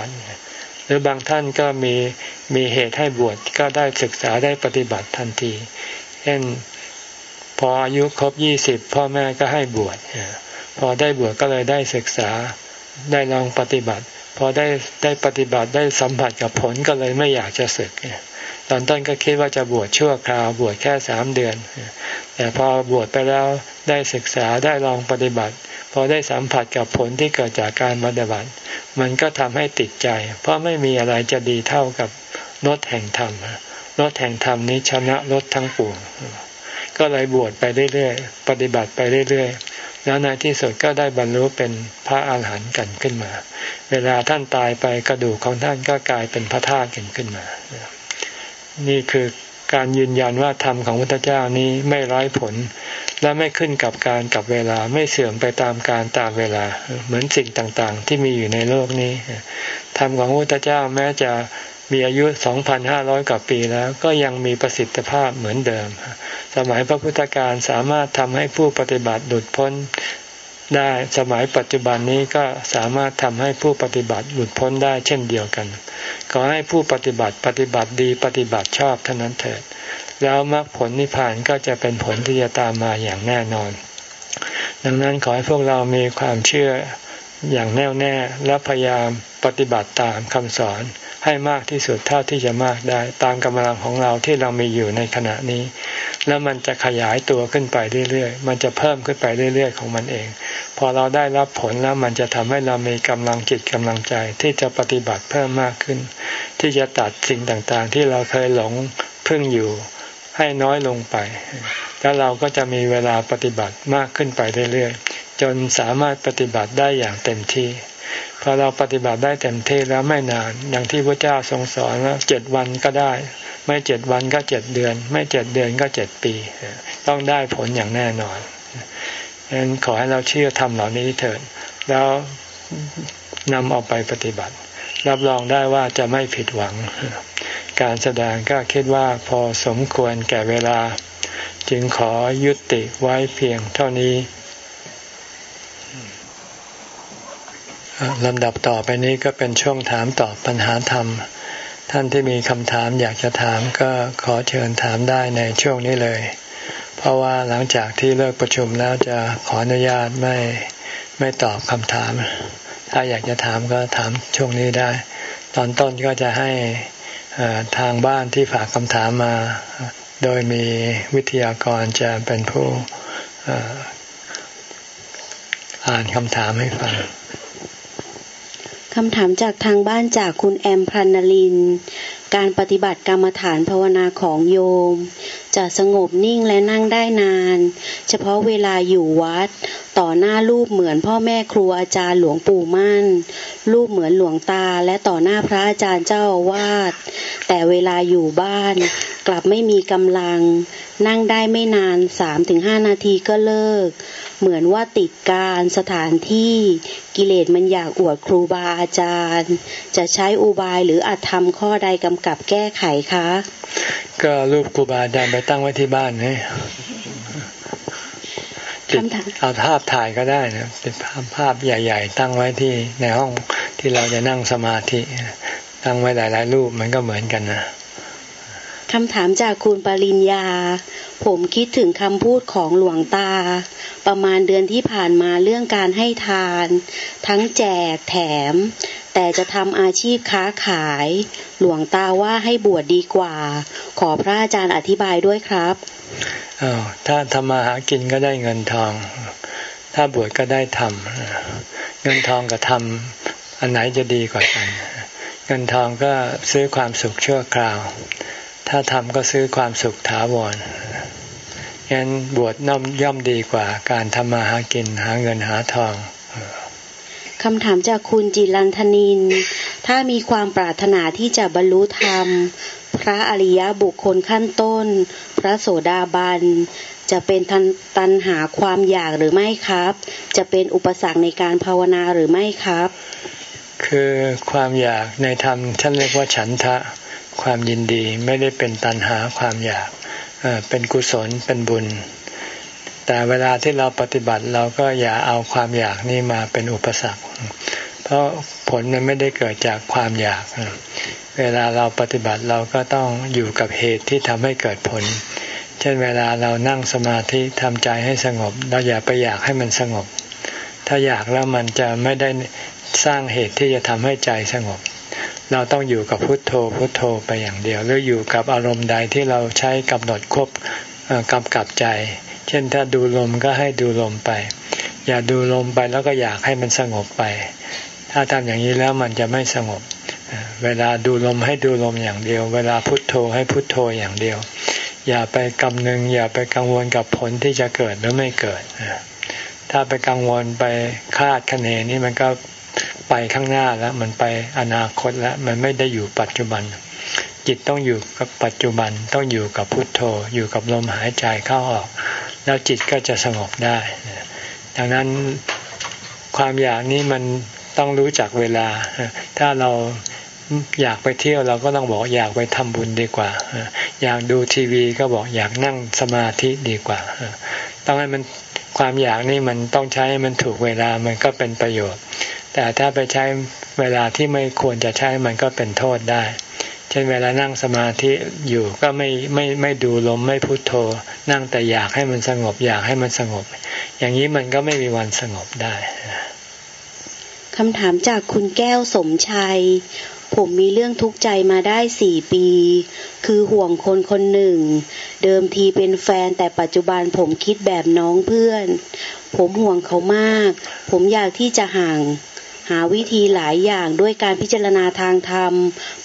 A: หรือบางท่านก็มีมีเหตุให้บวชก็ได้ศึกษาได้ปฏิบัติทันที เช่นพออายุครบยี่สิบพ่อแม่ก็ให้บวชพอได้บวชก็เลยได้ศึกษาได้ลองปฏิบัติ พอได้ได้ปฏิบัติได้สัมผัสกับผลก็เลยไม่อยากจะศึกตอนต้นก็คิดว่าจะบวชชั่วคราวบวชแค่สามเดือน แต่พอบวชไปแล้วได้ศึกษาได้ลองปฏิบัติ พอได้สัมผัสกับผลที่เกิดจากการปฏิบัติ มันก็ทำให้ติดใจ เพราะไม่มีอะไรจะดีเท่ากับรถแห่งธรรมรถแห่งธรรมนี้ชนะรถทั้งปวงก็เลยบวชไปเรื่อยๆ ปฏิบัติไปเรื่อยๆ แล้วในที่สุดก็ได้บรรลุเป็นพระอาหารหันต์กันขึ้นมา เวลาท่านตายไปกระดูกของท่านก็กลายเป็นพระธาตุกันขึ้นมา นี่คือ การยืนยันว่าธรรมของพระพุทธเจ้านี้ไม่ร้ายผล และไม่ขึ้นกับการกับเวลาไม่เสื่อมไปตามการตามเวลา เหมือนสิ่งต่างๆ ที่มีอยู่ในโลกนี้ธรรมของพระพุทธเจ้าแม้จะมีอายุ 2,500 กว่าปีแล้วก็ยังมีประสิทธิภาพเหมือนเดิม สมัยพระพุทธการสามารถทำให้ผู้ปฏิบัติหลุดพ้น ได้สมัยปัจจุบันนี้ก็สามารถทำให้ผู้ปฏิบัติหลุดพ้นได้เช่นเดียวกัน ขอให้ผู้ปฏิบัติปฏิบัติดีปฏิบัติชอบเท่านั้นเถิด แล้วมรรคผลนิพพานก็จะเป็นผลที่จะตามมาอย่างแน่นอน ดังนั้นขอให้พวกเรามีความเชื่ออย่างแน่วแน่และพยายามปฏิบัติตามคำสอนให้มากที่สุดเท่าที่จะมากได้ ตามกำลังของเราที่เรามีอยู่ในขณะนี้ แล้วมันจะขยายตัวขึ้นไปเรื่อยๆ มันจะเพิ่มขึ้นไปเรื่อยๆ ของมันเอง พอเราได้รับผลแล้วมันจะทำให้เรามีกำลังจิตกำลังใจที่จะปฏิบัติเพิ่มมากขึ้น ที่จะตัดสิ่งต่างๆ ที่เราเคยหลงพึ่งอยู่ให้น้อยลงไป แล้วเราก็จะมีเวลาปฏิบัติมากขึ้นไปเรื่อยๆ จนสามารถปฏิบัติได้อย่างเต็มที่พอเราปฏิบัติได้เต็มที่แล้วไม่นาน อย่างที่พระเจ้าทรงสอนว่าเจ็ดวันก็ได้ ไม่เจ็ดวันก็เจ็ดเดือน ไม่เจ็ดเดือนก็เจ็ดปี ต้องได้ผลอย่างแน่นอน ฉะนั้นขอให้เราเชื่อทำเหล่านี้เถิดแล้วนำออกไปปฏิบัติ รับรองได้ว่าจะไม่ผิดหวัง การแสดงก็คิดว่าพอสมควรแก่เวลา จึงขอยุติไว้เพียงเท่านี้ลำดับต่อไปนี้ก็เป็นช่วงถามตอบปัญหาธรรม ท่านที่มีคำถามอยากจะถามก็ขอเชิญถามได้ในช่วงนี้เลย เพราะว่าหลังจากที่เลิกประชุมแล้วจะขออนุญาตไม่ไม่ตอบคำถาม ถ้าอยากจะถามก็ถามช่วงนี้ได้ ตอนต้นก็จะให้ทางบ้านที่ฝากคำถามมา โดยมีวิทยากรจะเป็นผู้อ่านคำถามให้ฟัง
B: คำถามจากทางบ้านจากคุณแอมพันนลิน การปฏิบัติกรรมฐานภาวนาของโยม จะสงบนิ่งและนั่งได้นาน เฉพาะเวลาอยู่วัด ต่อหน้ารูปเหมือนพ่อแม่ครูอาจารย์หลวงปู่มั่น รูปเหมือนหลวงตาและต่อหน้าพระอาจารย์เจ้าอาวาสแต่เวลาอยู่บ้าน กลับไม่มีกำลัง นั่งได้ไม่นานสามถึงห้านาทีก็เลิก เหมือนว่าติดการสถานที่กิเลสมันอยากอวดครูบาอาจารย์ จะใช้อุบายหรืออาจทำข้อใดกำกับแก้ไขคะ
A: ก็รูปครูบาอาจารย์ไปตั้งไว้ที่บ้านนี่เอาภาพถ่ายก็ได้นะเป็นภาพภาพใหญ่ ๆ ตั้งไว้ที่ในห้องที่เราจะนั่งสมาธิ ตั้งไว้หลายๆรูปมันก็เหมือนกันนะ
B: คำถามจากคุณปริญญา ผมคิดถึงคำพูดของหลวงตา ประมาณเดือนที่ผ่านมาเรื่องการให้ทาน ทั้งแจกแถม แต่จะทำอาชีพค้าขาย หลวงตาว่าให้บวชดดีกว่า ขอพระอาจารย์อธิบายด้วยครับ
A: อาถ้าทำมาหากินก็ได้เงินทอง ถ้าบวชก็ได้ทำเงินทองกับทำอันไหนจะดีกว่ากัน เงินทองก็ซื้อความสุขชั่วคราว ถ้าทำก็ซื้อความสุขถาวรงั้นบวชน้อมย่อมดีกว่าการทำมาหากินหาเงินหาทอง
B: คำถามจากคุณจิรันทนิน ถ้ามีความปรารถนาที่จะบรรลุธรรม พระอริยบุคคลขั้นต้น พระโสดาบัน จะเป็นทันตันหาความอยากหรือไม่ครับ จะเป็นอุปสรรคในการภาวนาหรือไม่ครับ
A: คือความอยากในธรรมท่านเรียกว่าฉันทะ ความยินดีไม่ได้เป็นตัณหาความอยากเป็นกุศลเป็นบุญ แต่เวลาที่เราปฏิบัติเราก็อย่าเอาความอยากนี่มาเป็นอุปสรรค เพราะผลมันไม่ได้เกิดจากความอยาก เวลาเราปฏิบัติเราก็ต้องอยู่กับเหตุที่ทำให้เกิดผล เช่นเวลาเรานั่งสมาธิทำใจให้สงบ เราอย่าไปอยากให้มันสงบ ถ้าอยากแล้วมันจะไม่ได้สร้างเหตุที่จะทำให้ใจสงบ เราต้องอยู่กับพุทโธพุทโธไปอย่างเดียว หรืออยู่กับอารมณ์ใดที่เราใช้กำหนดควบกำกับใจ เช่นถ้าดูลมก็ให้ดูลมไป อย่าดูลมไปแล้วก็อยากให้มันสงบไป ถ้าทำอย่างนี้แล้วมันจะไม่สงบ เวลาดูลมให้ดูลมอย่างเดียว เวลาพุทโธให้พุทโธอย่างเดียว อย่าไปกำนึง อย่าไปกังวลกับผลที่จะเกิดหรือไม่เกิดถ้าไปกังวลไปคาดคะเนนี่มันก็ ไปข้างหน้าแล้ว มันไปอนาคตแล้ว มันไม่ได้อยู่ปัจจุบัน จิตต้องอยู่กับปัจจุบันต้องอยู่กับพุทโธ อยู่กับลมหายใจเข้าออก แล้วจิตก็จะสงบได้ ดังนั้นความอยากนี้มันต้องรู้จักเวลา ถ้าเราอยากไปเที่ยวเราก็ต้องบอกอยากไปทำบุญดีกว่า อยากดูทีวีก็บอกอยากนั่งสมาธิดีกว่า ต้องให้มันความอยากนี่มันต้องใช้มันถูกเวลามันก็เป็นประโยชน์ แต่ถ้าไปใช้เวลาที่ไม่ควรจะใช้มันก็เป็นโทษได้ เช่นเวลานั่งสมาธิอยู่ก็ไม่ไม่ไม่ดูลมไม่พุโทโธ นั่งแต่อยากให้มันสงบอยากให้มันสงบ อย่างนี้มันก็ไม่มีวันสงบได้
B: คำถามจากคุณแก้วสมชัย ผมมีเรื่องทุกข์ใจมาได้สี่ปี คือห่วงคนคนหนึ่ง เดิมทีเป็นแฟนแต่ปัจจุบันผมคิดแบบน้องเพื่อน ผมห่วงเขามาก ผมอยากที่จะห่าง หาวิธีหลายอย่างด้วยการพิจารณาทางธรรม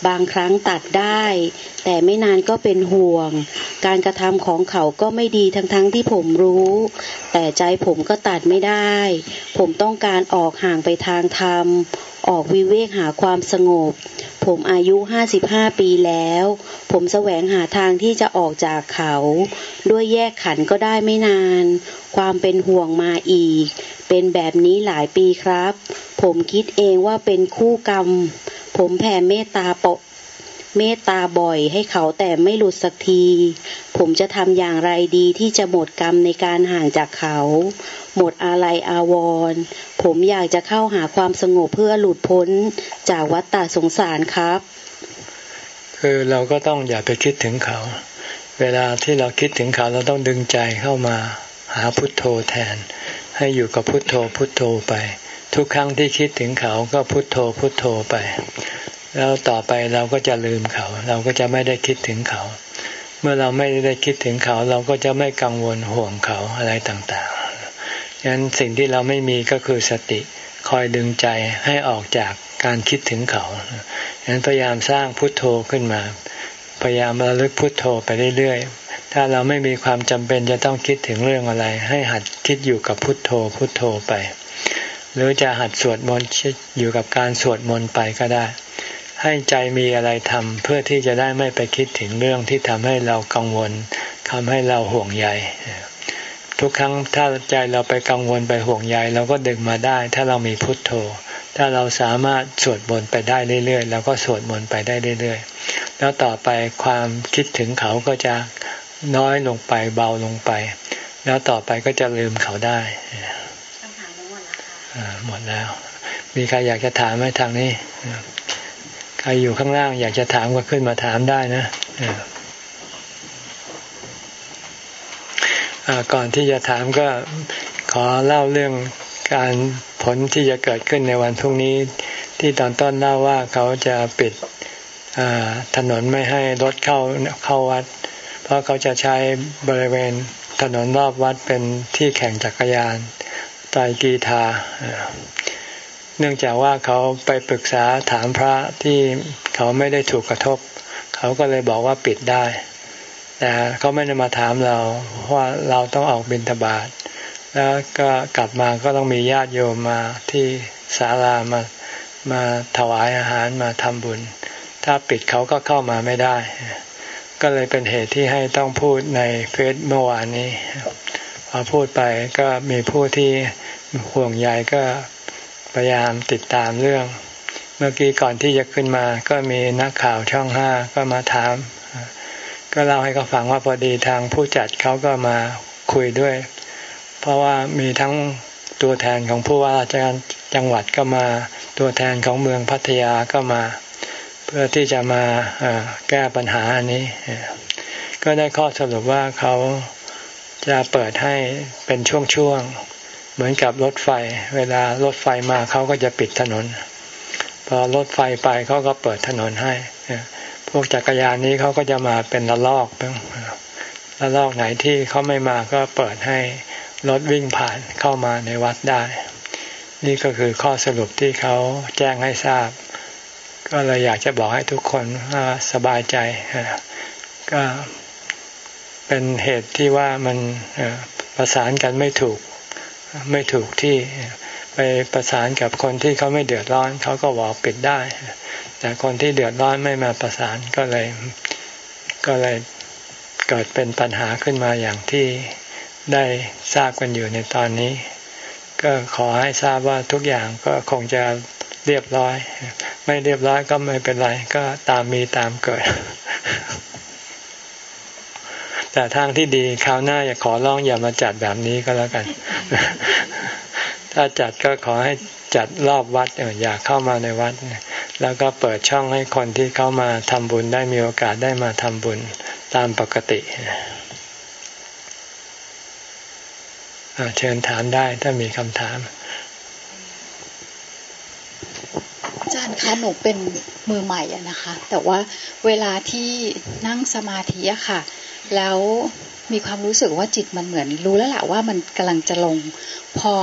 B: บางครั้งตัดได้ แต่ไม่นานก็เป็นห่วง การกระทำของเขาก็ไม่ดีทั้งๆทที่ผมรู้ แต่ใจผมก็ตัดไม่ได้ ผมต้องการออกห่างไปทางธรรม ออกวิเวกหาความสงบ ผมอายุห้าสิบห้าปีแล้ว ผมแสวงหาทางที่จะออกจากเขา ด้วยแยกขันก็ได้ไม่นาน ความเป็นห่วงมาอีก เป็นแบบนี้หลายปีครับ ผมคิดเองว่าเป็นคู่กรรม ผมแผ่เมตตาปกเมตตาบ่อยให้เขาแต่ไม่หลุดสักที ผมจะทำอย่างไรดีที่จะหมดกรรมในการห่างจากเขา หมดอะไรอาวรผมอยากจะเข้าหาความสงบเพื่อหลุดพ้นจากวัฏฏะสงสารครับ
A: คือเราก็ต้องอย่าไปคิดถึงเขา เวลาที่เราคิดถึงเขาเราต้องดึงใจเข้ามาหาพุทโธแทน ให้อยู่กับพุทโธพุทโธไป ทุกครั้งที่คิดถึงเขาก็พุโทโธพุโทโธไป แล้วต่อไปเราก็จะลืมเขา เราก็จะไม่ได้คิดถึงเขา เมื่อเราไม่ได้คิดถึงเขา เราก็จะไม่กังวลห่วงเขาอะไรต่างๆฉะนั้นสิ่งที่เราไม่มีก็คือสติคอยดึงใจให้ออกจากการคิดถึงเขาฉะนั้นพยายามสร้างพุทโธขึ้นมา พยายามระลึกพุทโธไปเรื่อยๆ ถ้าเราไม่มีความจำเป็นจะต้องคิดถึงเรื่องอะไร ให้หัดคิดอยู่กับพุทโธพุทโธไป หรือจะหัดสวดมนต์อยู่กับการสวดมนต์ไปก็ได้ ให้ใจมีอะไรทำเพื่อที่จะได้ไม่ไปคิดถึงเรื่องที่ทำให้เรากังวลทำให้เราห่วงใยทุกครั้งถ้าใจเราไปกังวลไปห่วงใยเราก็ดึงมาได้ ถ้าเรามีพุทโธ ถ้าเราสามารถสวดมนต์ไปได้เรื่อยๆเราก็สวดมนต์ไปได้เรื่อยๆ แล้วต่อไปความคิดถึงเขาก็จะน้อยลงไปเบาลงไป แล้วต่อไปก็จะลืมเขาได้ หมดแล้ว มีใครอยากจะถามไหมทางนี้ ใครอยู่ข้างล่าง อยากจะถามก็ขึ้นมาถามได้นะก่อนที่จะถามก็ขอเล่าเรื่องการผลที่จะเกิดขึ้นในวันพรุ่งนี้ ที่ตอนต้นเล่าว่าเขาจะปิดถนนไม่ให้รถเข้าเข้าวัด เพราะเขาจะใช้บริเวณถนนรอบวัดเป็นที่แข่งจักรยาน ไตรกีทา เนื่องจากว่าเขาไปปรึกษาถามพระที่เขาไม่ได้ถูกกระทบ เขาก็เลยบอกว่าปิดได้ แต่เขาไม่ได้มาถามเราว่าเราต้องออกบิณฑบาตแล้วก็กลับมาก็ต้องมีญาติโยมมาที่ศาลามามาถวายอาหารมาทำบุญ ถ้าปิดเขาก็เข้ามาไม่ได้ ก็เลยเป็นเหตุที่ให้ต้องพูดในเฟซเมื่อวานนี้พอพูดไปก็มีผู้ที่ ห่วงใยก็พยายามติดตามเรื่อง เมื่อกี้ก่อนที่จะขึ้นมา ก็มีนักข่าวช่องห้าก็มาถาม ก็เล่าให้เขาฟังว่าพอดีทางผู้จัดเขาก็มาคุยด้วย เพราะว่ามีทั้งตัวแทนของผู้ว่าราชการจังหวัดก็มา ตัวแทนของเมืองพัทยาก็มา เพื่อที่จะมาแก้ปัญหาอันนี้ ก็ได้ข้อสรุปว่าเขาจะเปิดให้เป็นช่วงๆ เหมือนกับรถไฟ เวลารถไฟมาเขาก็จะปิดถนน พอรถไฟไปเขาก็เปิดถนนให้ พวกจักรยานนี้เขาก็จะมาเป็นระลอกบ้างระลอกไหนที่เขาไม่มาก็เปิดให้รถวิ่งผ่านเข้ามาในวัดได้ นี่ก็คือข้อสรุปที่เขาแจ้งให้ทราบ ก็เลยอยากจะบอกให้ทุกคนสบายใจ ก็เป็นเหตุที่ว่ามันประสานกันไม่ถูก ไม่ถูกที่ไปประสานกับคนที่เขาไม่เดือดร้อนเขาก็บอกปิดได้ แต่คนที่เดือดร้อนไม่มาประสานก็เลยก็เลยเกิดเป็นปัญหาขึ้นมาอย่างที่ได้ทราบกันอยู่ในตอนนี้ ก็ขอให้ทราบว่าทุกอย่างก็คงจะเรียบร้อย ไม่เรียบร้อยก็ไม่เป็นไร ก็ตามมีตามเกิด แต่ทางที่ดีคราวหน้าอย่าขอร้องอย่ามาจัดแบบนี้ก็แล้วกัน ถ้าจัดก็ขอให้จัดรอบวัดอย่าเข้ามาในวัด แล้วก็เปิดช่องให้คนที่เข้ามาทำบุญได้มีโอกาสได้มาทำบุญตามปกติเชิญถามได้ถ้ามีคำถาม
C: อาจารย์คะหนูเป็นมือใหม่อะนะคะ แต่ว่าเวลาที่นั่งสมาธิอะค่ะ แล้วมีความรู้สึกว่าจิตมันเหมือน รู้แล้วแหละว่ามันกำลังจะลง พอ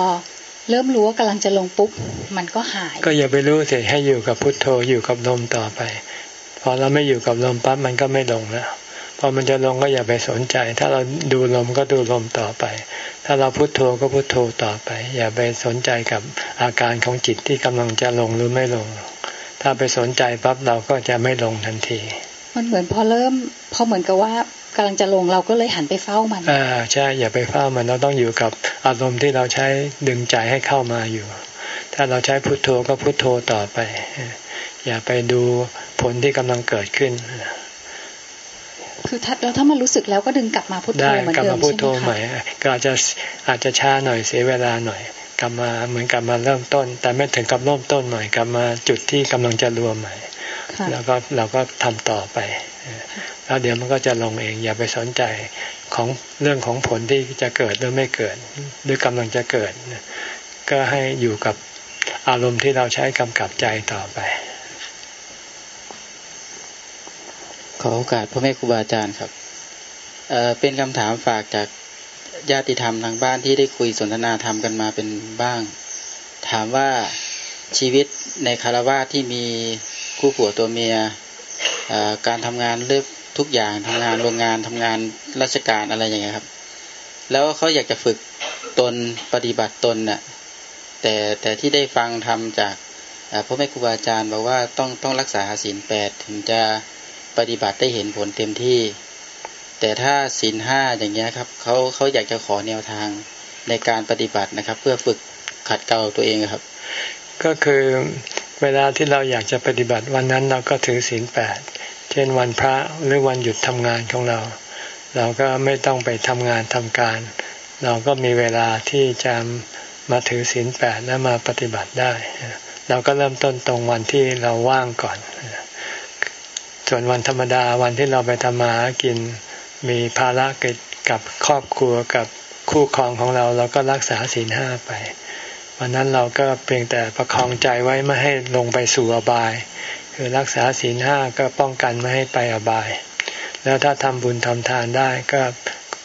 C: เริ่มรู้ว่ากำลังจะลงปุ๊บมันก็หาย
A: ก็อย่าไปรู้เสียให้อยู่กับพุทโธอยู่กับลมต่อไป พอเราไม่อยู่กับลมปั๊บมันก็ไม่ลงแล้วพอมันจะลงก็อย่าไปสนใจ ถ้าเราดูลมก็ดูลมต่อไป ถ้าเราพุโทโธก็พุโทโธต่อไป อย่าไปสนใจกับอาการของจิตที่กำลังจะลงหรือไม่ลง ถ้าไปสนใจปั๊บเราก็จะไม่ลงทันที
C: มันเหมือนพอเริ่มพอเหมือนกับว่า กำลังจะลงเราก็เลยหันไปเฝ้ามัน
A: อ่าใช่อย่าไปเฝ้ามันเราต้องอยู่กับอารมณ์ที่เราใช้ดึงใจให้เข้ามาอยู่ ถ้าเราใช้พุทโธก็พุทโธต่อไป อย่าไปดูผลที่กำลังเกิดขึ้น
C: คือถ้าเราถ้ามันรู้สึกแล้วก็ดึงกลับมาพุทโธเหมือนเดิมใช่ไหมคะกลับมาพุทโธใหม่
A: ก็อาจจะอาจจะช้าหน่อยเสียเวลาหน่อย กลับมาเหมือนกลับมาเริ่มต้น แต่ไม่ถึงกับเริ่มต้นใหม่กลับมาจุดที่กำลังจะรวมใหม่ แล้วก็เราก็ทำต่อไป แล้วเดี๋ยวมันก็จะลงเอง อย่าไปสนใจของเรื่องของผลที่จะเกิดหรือไม่เกิด หรือกำลังจะเกิด ก็ให้อยู่กับอารมณ์ที่เราใช้กำกับใจต่อไป
D: ขอโอกาสพ่อแม่ครูบาอาจารย์ครับเเป็นคำถามฝากจากญาติธรรมทางบ้านที่ได้คุยสนทนาธรรมกันมาเป็นบ้าง ถามว่าชีวิตในคารวะที่มีคู่ผัวตัวเมียการทำงานเลือก ทุกอย่างทำงานโรงงานทำงานราชการอะไรอย่างเงี้ยครับ แล้วเขาอยากจะฝึกตนปฏิบัติตนน่ะแต่แต่ที่ได้ฟังทำจากพ่อแม่ครูบาอาจารย์บอกว่าต้องต้องรักษาศีลแปดถึงจะปฏิบัติได้เห็นผลเต็มที่ แต่ถ้าศีลห้าอย่างเงี้ยครับเขาเขาอยากจะขอแนวทางในการปฏิบัตินะครับ เพื่อฝึกขัดเกลาตัวเองครับ
A: ก็คือเวลาที่เราอยากจะปฏิบัติวันนั้นเราก็ถือศีลแปด ช่นวันพระหรือวันหยุดทำงานของเรา เราก็ไม่ต้องไปทำงานทำการ เราก็มีเวลาที่จะมาถือศีลแปดและมาปฏิบัติได้ เราก็เริ่มต้นตรงวันที่เราว่างก่อน ส่วนวันธรรมดาวันที่เราไปทำมาหากินมีภาระกิจกับครอบครัวกับคู่ครองของเราเราก็รักษาศีลห้าไป วันนั้นเราก็เพียงแต่ประคองใจไว้ไม่ให้ลงไปสู่อบาย คือรักษาศีลห้าก็ป้องกันไม่ให้ไปอบาย แล้วถ้าทำบุญทำทานได้ก็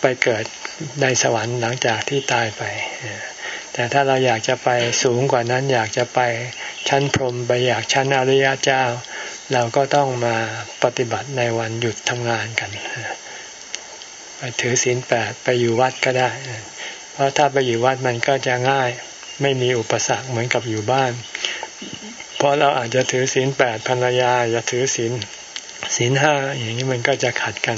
A: ไปเกิดในสวรรค์หลังจากที่ตายไป แต่ถ้าเราอยากจะไปสูงกว่านั้นอยากจะไปชั้นพรหมไปอยากชั้นอริยเจ้า เราก็ต้องมาปฏิบัติในวันหยุดทำงานกันไปถือศีลแปดไปอยู่วัดก็ได้ เพราะถ้าไปอยู่วัดมันก็จะง่าย ไม่มีอุปสรรคเหมือนกับอยู่บ้าน เพราะเราอาจจะถือศีลแปดภรรยาจะถือศีลศีลห้าอย่างนี้มันก็จะขัดกัน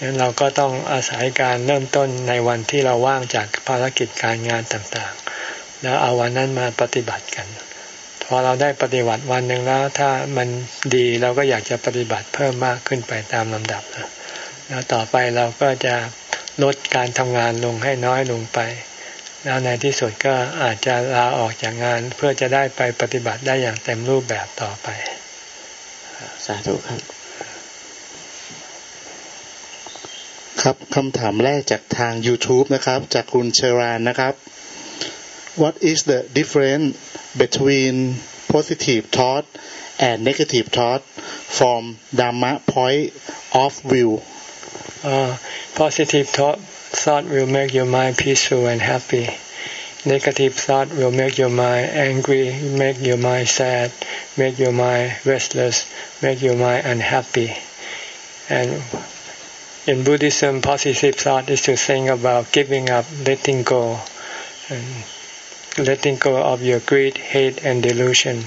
A: นั้นเราก็ต้องอาศัยการเริ่มต้นในวันที่เราว่างจากภารกิจการงานต่างๆ แล้วเอาวันนั้นมาปฏิบัติกัน พอเราได้ปฏิบัติวันหนึ่งแล้ว ถ้ามันดีเราก็อยากจะปฏิบัติเพิ่มมากขึ้นไปตามลำดับ แล้วต่อไปเราก็จะลดการทำงานลงให้น้อยลงไป แล้วในที่สุดก็อาจจะลาออกจากงานเพื่อจะได้ไปปฏิบัติได้อย่างเต็มรูปแบบต่อไป
D: สาธุครับ
E: ครับคำถามแรกจากทาง YouTube นะครับ จากคุณเชรานนะครับ What is the difference between positive thought and negative thought from Dhamma point of view
A: uh, positive thought thought will make your mind peaceful and happy negative thought will make your mind angry make your mind sad make your mind restless make your mind unhappy and in Buddhism, positive thought is to think about giving up, letting go, and letting go of your greed, hate, and delusion,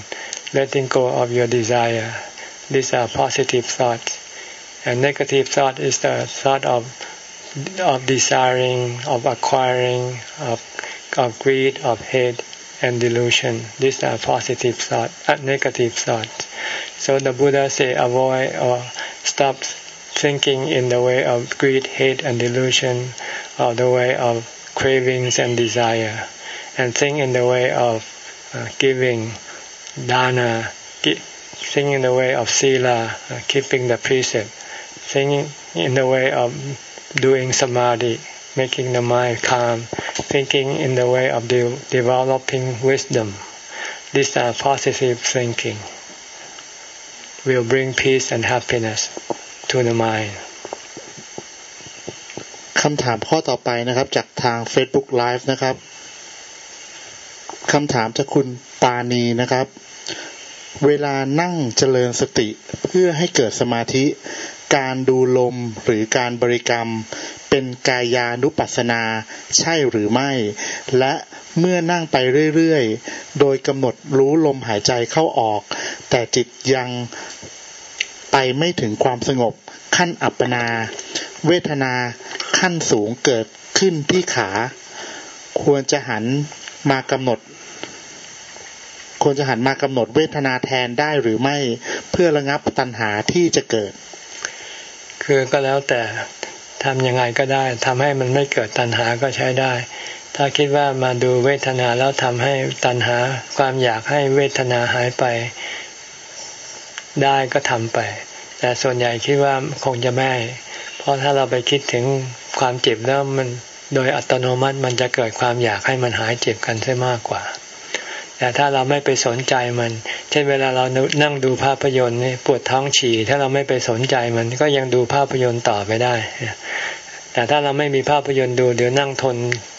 A: letting go of your desire. These are positive thoughts. And negative thought is the thought of of desiring, of acquiring, of, of greed, of hate, and delusion. These are positive thoughts, uh, negative thoughts. So the Buddha say avoid or stop thinking in the way of greed, hate, and delusion, or the way of cravings and desire, and think in the way of uh, giving, dana, think in the way of sila, uh, keeping the precept, think in the way of doing samadhi, making the mind calm, thinking in the way of de- developing wisdom. These are positive thinking. Will bring peace and happiness. to the mind
E: คำถามข้อต่อไปนะครับ จากทาง Facebook Live นะครับคำถามจากคุณปานีนะครับ เวลานั่งเจริญสติเพื่อให้เกิดสมาธิ การดูลมหรือการบริกรรม เป็นกายานุปัสสนา ใช่หรือไม่ และเมื่อนั่งไปเรื่อยๆ โดยกำหนดรู้ลมหายใจเข้าออก แต่จิตยังไปไม่ถึงความสงบ ขั้นอัปปนา เวทนาขั้นสูงเกิดขึ้นที่ขา ควรจะหันมากำหนดควรจะหันมากำหนดเวทนาแทนได้หรือไม่ เพื่อระงับตัณหาที่จะเกิด
A: คือก็แล้วแต่ทำยังไงก็ได้ทำให้มันไม่เกิดตัณหาก็ใช้ได้ ถ้าคิดว่ามาดูเวทนาแล้วทำให้ตัณหาความอยากให้เวทนาหายไปได้ก็ทำไป แต่ส่วนใหญ่คิดว่าคงจะไม่ เพราะถ้าเราไปคิดถึงความเจ็บแล้วมันโดยอัตโนมัติมันจะเกิดความอยากให้มันหายเจ็บกันใช่มากกว่า แต่ถ้าเราไม่ไปสนใจมัน เช่นเวลาเรานั่งดูภาพยนตร์นี่ปวดท้องฉี่ถ้าเราไม่ไปสนใจมันก็ยังดูภาพยนตร์ต่อไปได้แต่ถ้าเราไม่มีภาพยนตร์ดูเดี๋ยวนั่งทน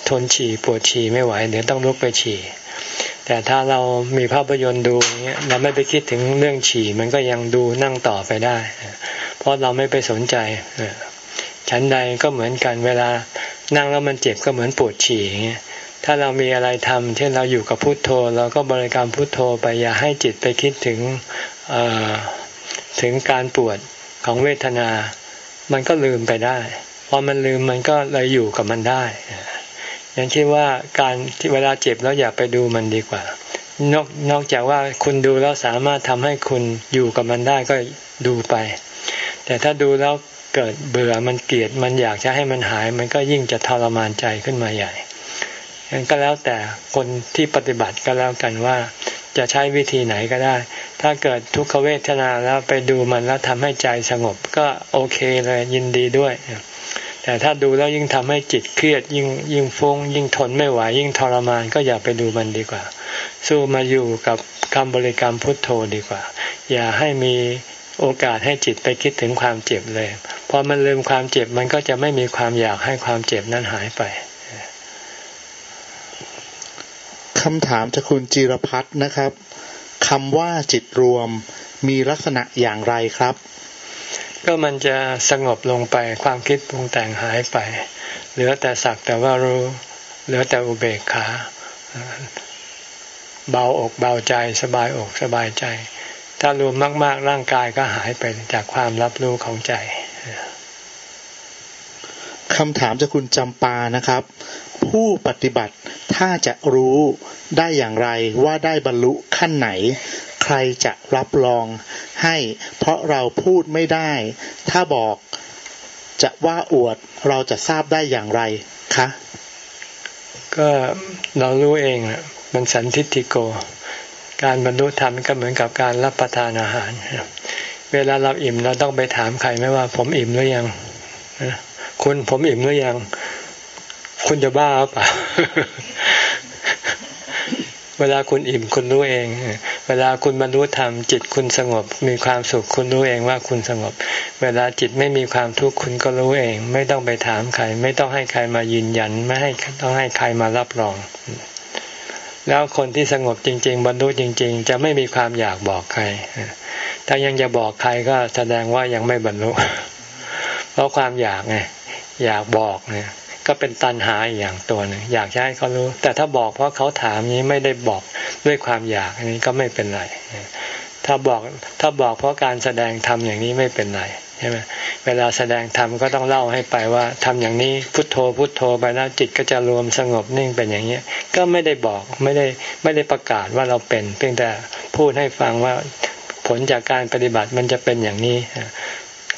A: ทนฉี่ปวดฉี่ไม่ไหวเดี๋ยวต้องลุกไปฉี่แต่ถ้าเรามีภาพยนตร์ดูเงี้ยเราไม่ไปคิดถึงเรื่องฉี่มันก็ยังดูนั่งต่อไปได้ เพราะเราไม่ไปสนใจฉันใดก็เหมือนกันเวลานั่งแล้วมันเจ็บก็เหมือนปวดฉี่เงี้ย ถ้าเรามีอะไรทำเช่นเราอยู่กับพุโทโธเราก็บริกรรมพุโทโธไปอย่าให้จิตไปคิดถึงถึงการปวดของเวทนา มันก็ลืมไปได้ พอมันลืมมันก็เลยอยู่กับมันได้ยังคิดว่าการที่เวลาเจ็บแล้วอย่าไปดูมันดีกว่า นอกนอกจากว่าคุณดูแล้วสามารถทำให้คุณอยู่กับมันได้ก็ดูไป แต่ถ้าดูแล้วเกิดเบื่อมันเกลียดมันอยากจะให้มันหาย มันก็ยิ่งจะทรมานใจขึ้นมาใหญ่ งั้นก็แล้วแต่คนที่ปฏิบัติก็แล้วกันว่าจะใช้วิธีไหนก็ได้ ถ้าเกิดทุกขเวทนาแล้วไปดูมันแล้วทำให้ใจสงบก็โอเคเลยยินดีด้วย แต่ถ้าดูแล้วยิ่งทำให้จิตเครียดยิ่งยิ่งฟุ้งยิ่งทนไม่ไหวยิ่งทรมานก็อย่าไปดูมันดีกว่า สู้มาอยู่กับคำบริกรรมพุทโธดีกว่า อย่าให้มีโอกาสให้จิตไปคิดถึงความเจ็บเลย พอมันลืมความเจ็บมันก็จะไม่มีความอยากให้ความเจ็บนั้นหายไป
E: คำถามจากคุณจิรพัฒน์นะครับคำว่าจิตรวมมีลักษณะอย่างไรครับ
A: ก็มันจะสงบลงไปความคิดปรุงแต่งหายไป เหลือแต่สักแต่ว่ารู้ เหลือแต่อุเบกขาเบาอกเบาใจสบายอกสบายใจ ถ้ารวมมาก ๆ ร่างกายก็หายไปจากความรับรู้ของใจ
E: คำถามจากคุณจำปานะครับ ผู้ปฏิบัติถ้าจะรู้ได้อย่างไรว่าได้บรรลุขั้นไหน ใครจะรับรองให้ เพราะเราพูดไม่ได้ ถ้าบอกจะว่าอวดเราจะทราบได้อย่างไรคะ
A: ก็เรารู้เองมันสันทิฏฐิโก การบรรลุธรรมก็เหมือนกับการรับประทานอาหาร เวลาเราอิ่มเราต้องไปถามใครไหมว่า ผมอิ่มหรือยังคุณผมอิ่มหรือยัง คุณจะบ้าเปล่า เวลาคุณอิ่มคุณรู้เอง เวลาคุณบรรลุธรรมจิตคุณสงบ มีความสุขคุณรู้เองว่าคุณสงบ เวลาจิตไม่มีความทุกข์คุณก็รู้เอง ไม่ต้องไปถามใคร ไม่ต้องให้ใครมายืนยัน ไม่ให้ต้องให้ใครมารับรอง แล้วคนที่สงบจริง ๆ บรรลุจริง ๆ จะไม่มีความอยากบอกใคร ถ้ายังจะบอกใครก็แสดงว่ายังไม่บรรลุ เพราะความอยากไงอยากบอกเนี่ย ก็เป็นตันหาอย่างตัวหนึ่งอยากให้เขารู้ แต่ถ้าบอกเพราะเขาถามนี้ไม่ได้บอกด้วยความอยากอันนี้ก็ไม่เป็นไรถ้าบอกถ้าบอกเพราะการแสดงธรรมอย่างนี้ไม่เป็นไรใช่ไหมเวลาแสดงธรรมก็ต้องเล่าให้ไปว่าทำอย่างนี้พุทโธพุทโธไปแล้วจิตก็จะรวมสงบนิ่งเป็นอย่างนี้ก็ไม่ได้บอกไม่ได้ไม่ได้ประกาศว่าเราเป็น เพียงแต่พูดให้ฟังว่าผลจากการปฏิบัติมันจะเป็นอย่างนี้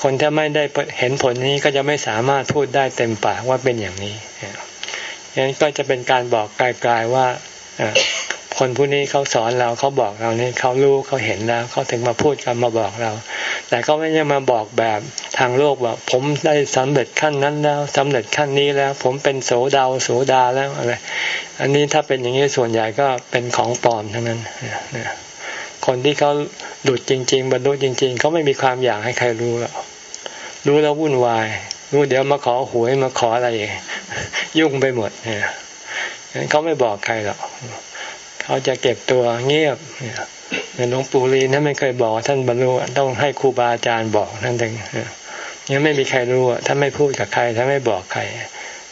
A: คนที่ไม่ได้เห็นผลนี้ก็จะไม่สามารถพูดได้เต็มปากว่าเป็นอย่างนี้ยันั้นก็จะเป็นการบอกไกลๆว่าคนผู้นี้เขาสอนเราเขาบอกเรานี่เขารู้เขาเห็นแล้วเขาถึงมาพูดกันมาบอกเรา แต่เขาไม่ได้มาบอกแบบทางโลกว่า ผมได้สำเร็จขั้นนั้นแล้วสำเร็จขั้นนี้แล้ว ผมเป็นโสดาโสดาแล้วอะไรอันนี้ถ้าเป็นอย่างนี้ส่วนใหญ่ก็เป็นของปลอมทั้งนั้น คนที่เขาหลุดจริง ๆ บรรลุจริง ๆเขาไม่มีความอยากให้ใครรู้หรอกรู้แล้ววุ่นวาย รู้เดี๋ยวมาขอหวยมาขออะไรยุ่งไปหมดเนี่ยเขาไม่บอกใครหรอกเขาจะเก็บตัวเงียบเนี่ยหลวงปู่ลีท่านไม่เคยบอกท่านบรรลุต้องให้ครูบาอาจารย์บอกนั่นเองยังไม่มีใครรู้ท่านไม่พูดกับใครท่านไม่บอกใคร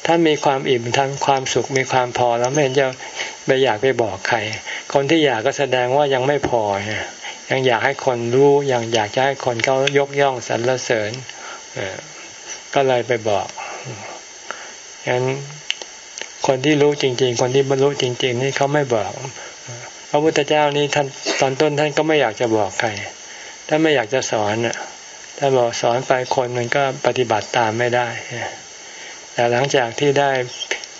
A: ถ้ามีความอิ่มทั้งความสุขมีความพอแล้วไม่เห็นจะไปอยากไปบอกใคร คนที่อยากก็แสดงว่ายังไม่พอ ยังอยากให้คนรู้ยังอยากจะให้คนเขายกย่องสรรเสริญก็เลยไปบอกงั้นคนที่รู้จริง ๆ คนที่บรรลุจริง ๆ นี่เขาไม่บอกพระพุทธเจ้านี่ท่านตอนต้นท่านก็ไม่อยากจะบอกใครท่านไม่อยากจะสอนอะถ้าบอกสอนไปคนมันก็ปฏิบัติตามไม่ได้ แต่หลังจากที่ได้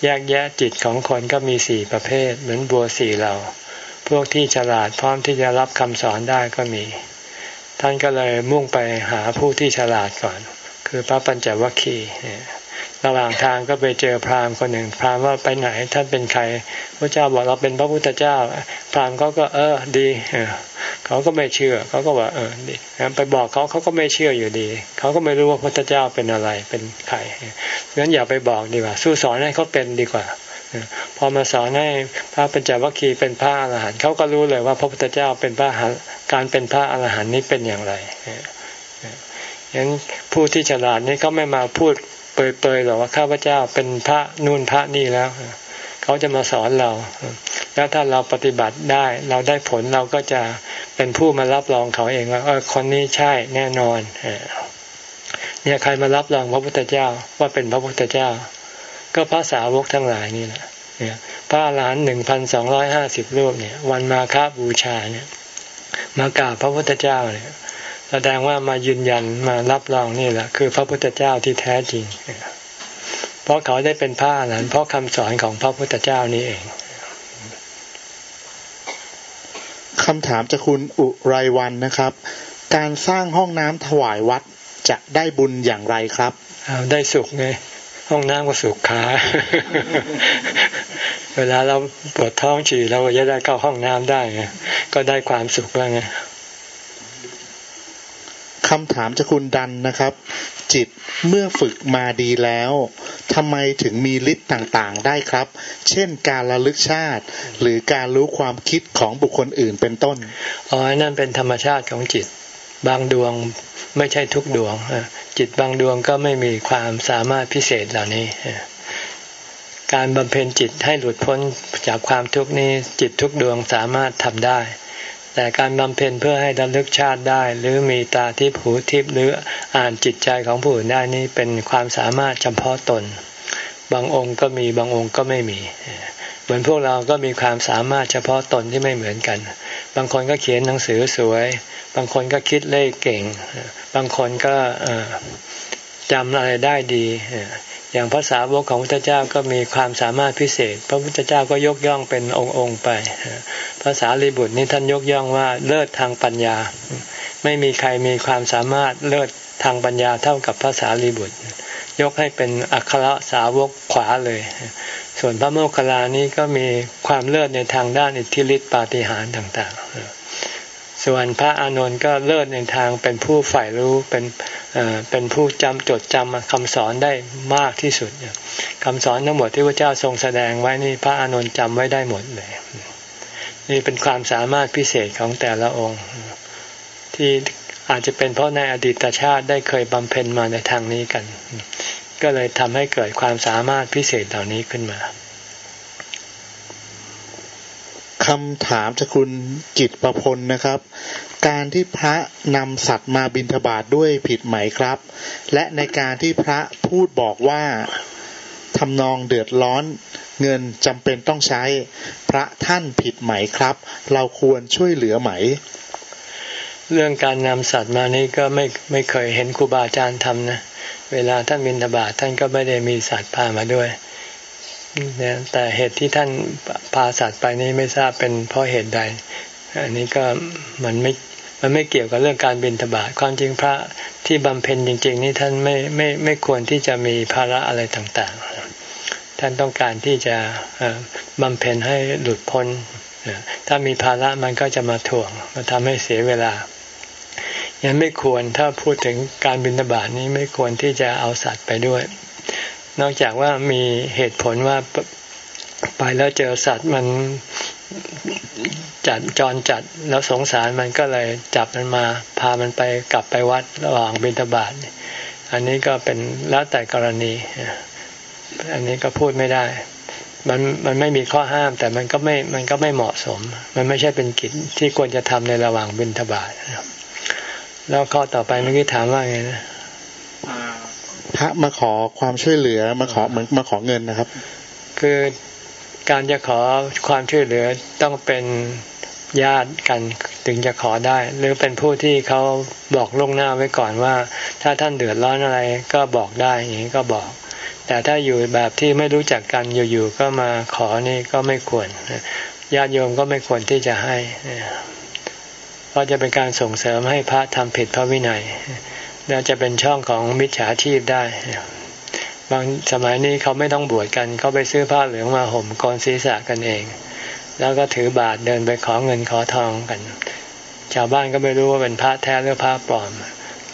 A: แยกแยะจิตของคนก็มีสี่ประเภท เหมือนบัวสี่เหล่า พวกที่ฉลาดพร้อมที่จะรับคำสอนได้ก็มี ท่านก็เลยมุ่งไปหาผู้ที่ฉลาดก่อน คือพระปัญจวัคคีย์ ระหว่างทางก็ไปเจอพราหมณ์คนหนึ่ง พราหมณ์ว่าไปไหนท่านเป็นใครพระเจ้าบอกเราเป็นพระพุทธเจ้า พราหมณ์เขาก็เออดีเขาก็ไม่เชื่อเขาก็ว่าเออดีไปบอกเขาเขาก็ไม่เชื่ออยู่ดี เขาก็ไม่รู้ว่าพระพุทธเจ้าเป็นอะไรเป็นใครงั้นอย่าไปบอกดีกว่า สู้สอนให้เขาเป็นดีกว่าพอมาสอนให้พระปัญจวัคคีย์เป็นพระอรหันต์เขาก็รู้เลยว่าพระพุทธเจ้าเป็นพระการเป็นพระอรหันต์นี้เป็นอย่างไรฉะนั้นผู้ที่ฉลาดนี่เขาไม่มาพูด เปรยๆหรอกว่าข้าพเจ้าเป็นพระนู่นพระนี่แล้ว เขาจะมาสอนเรา แล้วถ้าเราปฏิบัติได้ เราได้ผลเราก็จะเป็นผู้มารับรองเขาเองว่าเออคนนี้ใช่แน่นอนเนี่ยใครมารับรองพระพุทธเจ้าว่าเป็นพระพุทธเจ้า ก็พระสาวกทั้งหลายนี่แหละเนี่ยพระอรหันหนึ่งพันสองร้อยห้าสิบรูปเนี่ย วันมาคาบูชาเนี่ย มากราบพระพุทธเจ้าเนี่ย แสดงว่ามายืนยันมารับรองนี่แหละ คือพระพุทธเจ้าที่แท้จริง เพราะเขาได้เป็นพระอรหันต์เพราะคำสอนของพระพุทธเจ้านี้เอง
E: คำถามจากคุณอุไรวันนะครับ การสร้างห้องน้ำถวายวัดจะได้บุญอย่างไรครับ
A: ได้สุขไงห้องน้ำก็สุขขาเวลาเราปวดท้องฉี่เราก็จะได้เข้าห้องน้ำได้ไงก็ได้ความสุขแล้วไง
E: คำถามจากคุณดันนะครับ จิตเมื่อฝึกมาดีแล้วทำไมถึงมีฤทธิ์ต่างๆ ได้ครับ เช่นการระลึกชาติ หรือการรู้ความคิดของบุคคลอื่นเป็นต้น
A: อ๋อนั่นเป็นธรรมชาติของจิต บางดวงไม่ใช่ทุกดวง จิตบางดวงก็ไม่มีความสามารถพิเศษเหล่านี้ การบำเพ็ญจิตให้หลุดพ้นจากความทุกข์นี้จิตทุกดวงสามารถทำได้ แต่การบำเพ็ญเพื่อให้ดำลึกชาติได้ หรือมีตาทิพหูทิพหรืออ่านจิตใจของผู้อื่นได้นี่เป็นความสามารถเฉพาะตน บางองค์ก็มีบางองค์ก็ไม่มี เหมือนพวกเราก็มีความสามารถเฉพาะตนที่ไม่เหมือนกัน บางคนก็เขียนหนังสือสวย บางคนก็คิดเลขเก่ง บางคนก็จำอะไรได้ดี อย่างภาษาวกของพระพุทธเจ้าก็มีความสามารถพิเศษ พระพุทธเจ้าก็ยกย่องเป็นองค์องค์ไปภาษาลีบุตรนี่ท่านยกย่องว่าเลิศทางปัญญา ไม่มีใครมีความสามารถเลิศทางปัญญาเท่ากับภาษาลีบุตร ยกให้เป็นอัครสาวกขวาเลย ส่วนพระโมคคัลลานี้ก็มีความเลิศในทางด้านอิทธิฤทธิปาฏิหาริย์ต่าง ๆ ส่วนพระอานนท์ก็เลิศในทางเป็นผู้ฝ่ายรู้เป็นเป็นผู้จำจดจำคำสอนได้มากที่สุดคำสอนทั้งหมดที่พระเจ้าทรงแสดงไว้นี่พระอานนท์จำไว้ได้หมดเลย นี่เป็นความสามารถพิเศษของแต่ละองค์ ที่อาจจะเป็นเพราะในอดีตชาติได้เคยบำเพ็ญมาในทางนี้กัน ก็เลยทำให้เกิดความสามารถพิเศษเหล่านี้ขึ้นมา
E: คำถามจากคุณจิตประพลนะครับ การที่พระนำสัตว์มาบิณฑบาตด้วยผิดไหมครับ และในการที่พระพูดบอกว่าทำนองเดือดร้อน เงินจำเป็นต้องใช้ พระท่านผิดไหมครับ เราควรช่วยเหลือไหม
A: เรื่องการนำสัตว์มานี้ก็ไม่ไม่เคยเห็นครูบาอาจารย์ทำนะ เวลาท่านบิณฑบาตท่านก็ไม่ได้มีสัตว์พามาด้วย เนี่ยแต่เหตุที่ท่านพาสัตว์ไปนี้ไม่ทราบเป็นเพราะเหตุใด อันนี้ก็มันไม่ มันไม่เกี่ยวกับเรื่องการบินทบาทความจริงพระที่บำเพ็ญจริง ๆ นี่ท่านไม่ไม่ไม่ควรที่จะมีภาระอะไรต่างๆ ท่านต้องการที่จะบำเพ็ญให้หลุดพ้น ถ้ามีภาระมันก็จะมาถ่วงมาทำให้เสียเวลายังไม่ควรถ้าพูดถึงการบินทบาทนี้ไม่ควรที่จะเอาสัตว์ไปด้วย นอกจากว่ามีเหตุผลว่าไปแล้วเจอสัตว์มันจัดจรจัดแล้วสงสารมันก็เลยจับมันมา พามันไปกลับไปวัดระหว่างบิณฑบาตอันนี้ก็เป็นแล้วแต่กรณี อันนี้ก็พูดไม่ได้ มันมันไม่มีข้อห้าม แต่มันก็ไม่มันก็ไม่เหมาะสม มันไม่ใช่เป็นกิจที่ควรจะทำในระหว่างบิณฑบาตแล้วข้อต่อไปเมื่อกี้ถามว่าไงนะ
E: พระมาขอความช่วยเหลือมาขอเหมือนมาขอเงินนะครับ
A: คือการจะขอความช่วยเหลือต้องเป็นญาติกันถึงจะขอได้ หรือเป็นผู้ที่เขาบอกล่วงหน้าไว้ก่อนว่า ถ้าท่านเดือดร้อนอะไรก็บอกได้อย่างนี้ก็บอก แต่ถ้าอยู่แบบที่ไม่รู้จักกันอยู่ๆก็มาขอนี่ก็ไม่ควรญาติโยมก็ไม่ควรที่จะให้เพราะจะเป็นการส่งเสริมให้พระทำผิดพระวินัย แล้วจะเป็นช่องของมิจฉาชีพได้ บางสมัยนี้เขาไม่ต้องบวชกันเขาไปซื้อผ้าเหลืองมาห่มกรศีรษะกันเอง แล้วก็ถือบาทเดินไปขอเงินขอทองกัน ชาวบ้านก็ไม่รู้ว่าเป็นพระแท้หรือพระปลอม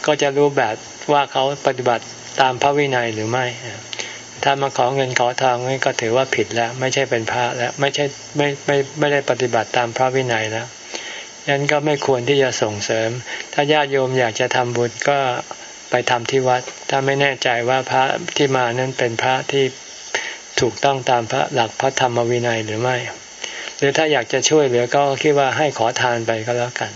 A: ก็จะรู้แบบว่าเขาปฏิบัติตามพระวินัยหรือไม่ ถ้ามาขอเงินขอทองนี่ก็ถือว่าผิดแล้ว ไม่ใช่เป็นพระแล้วไม่ใช่ไม่ไม่ไม่ได้ปฏิบัติตามพระวินัยแล้ว ยันก็ไม่ควรที่จะส่งเสริม ถ้าญาติโยมอยากจะทำบุญก็ไปทำที่วัด ถ้าไม่แน่ใจว่าพระที่มานั้นเป็นพระที่ถูกต้องตามพระหลักพระธรรมวินัยหรือไม่ หรือถ้าอยากจะช่วยเหลือก็คิดว่าให้ขอทานไปก็แล้วกัน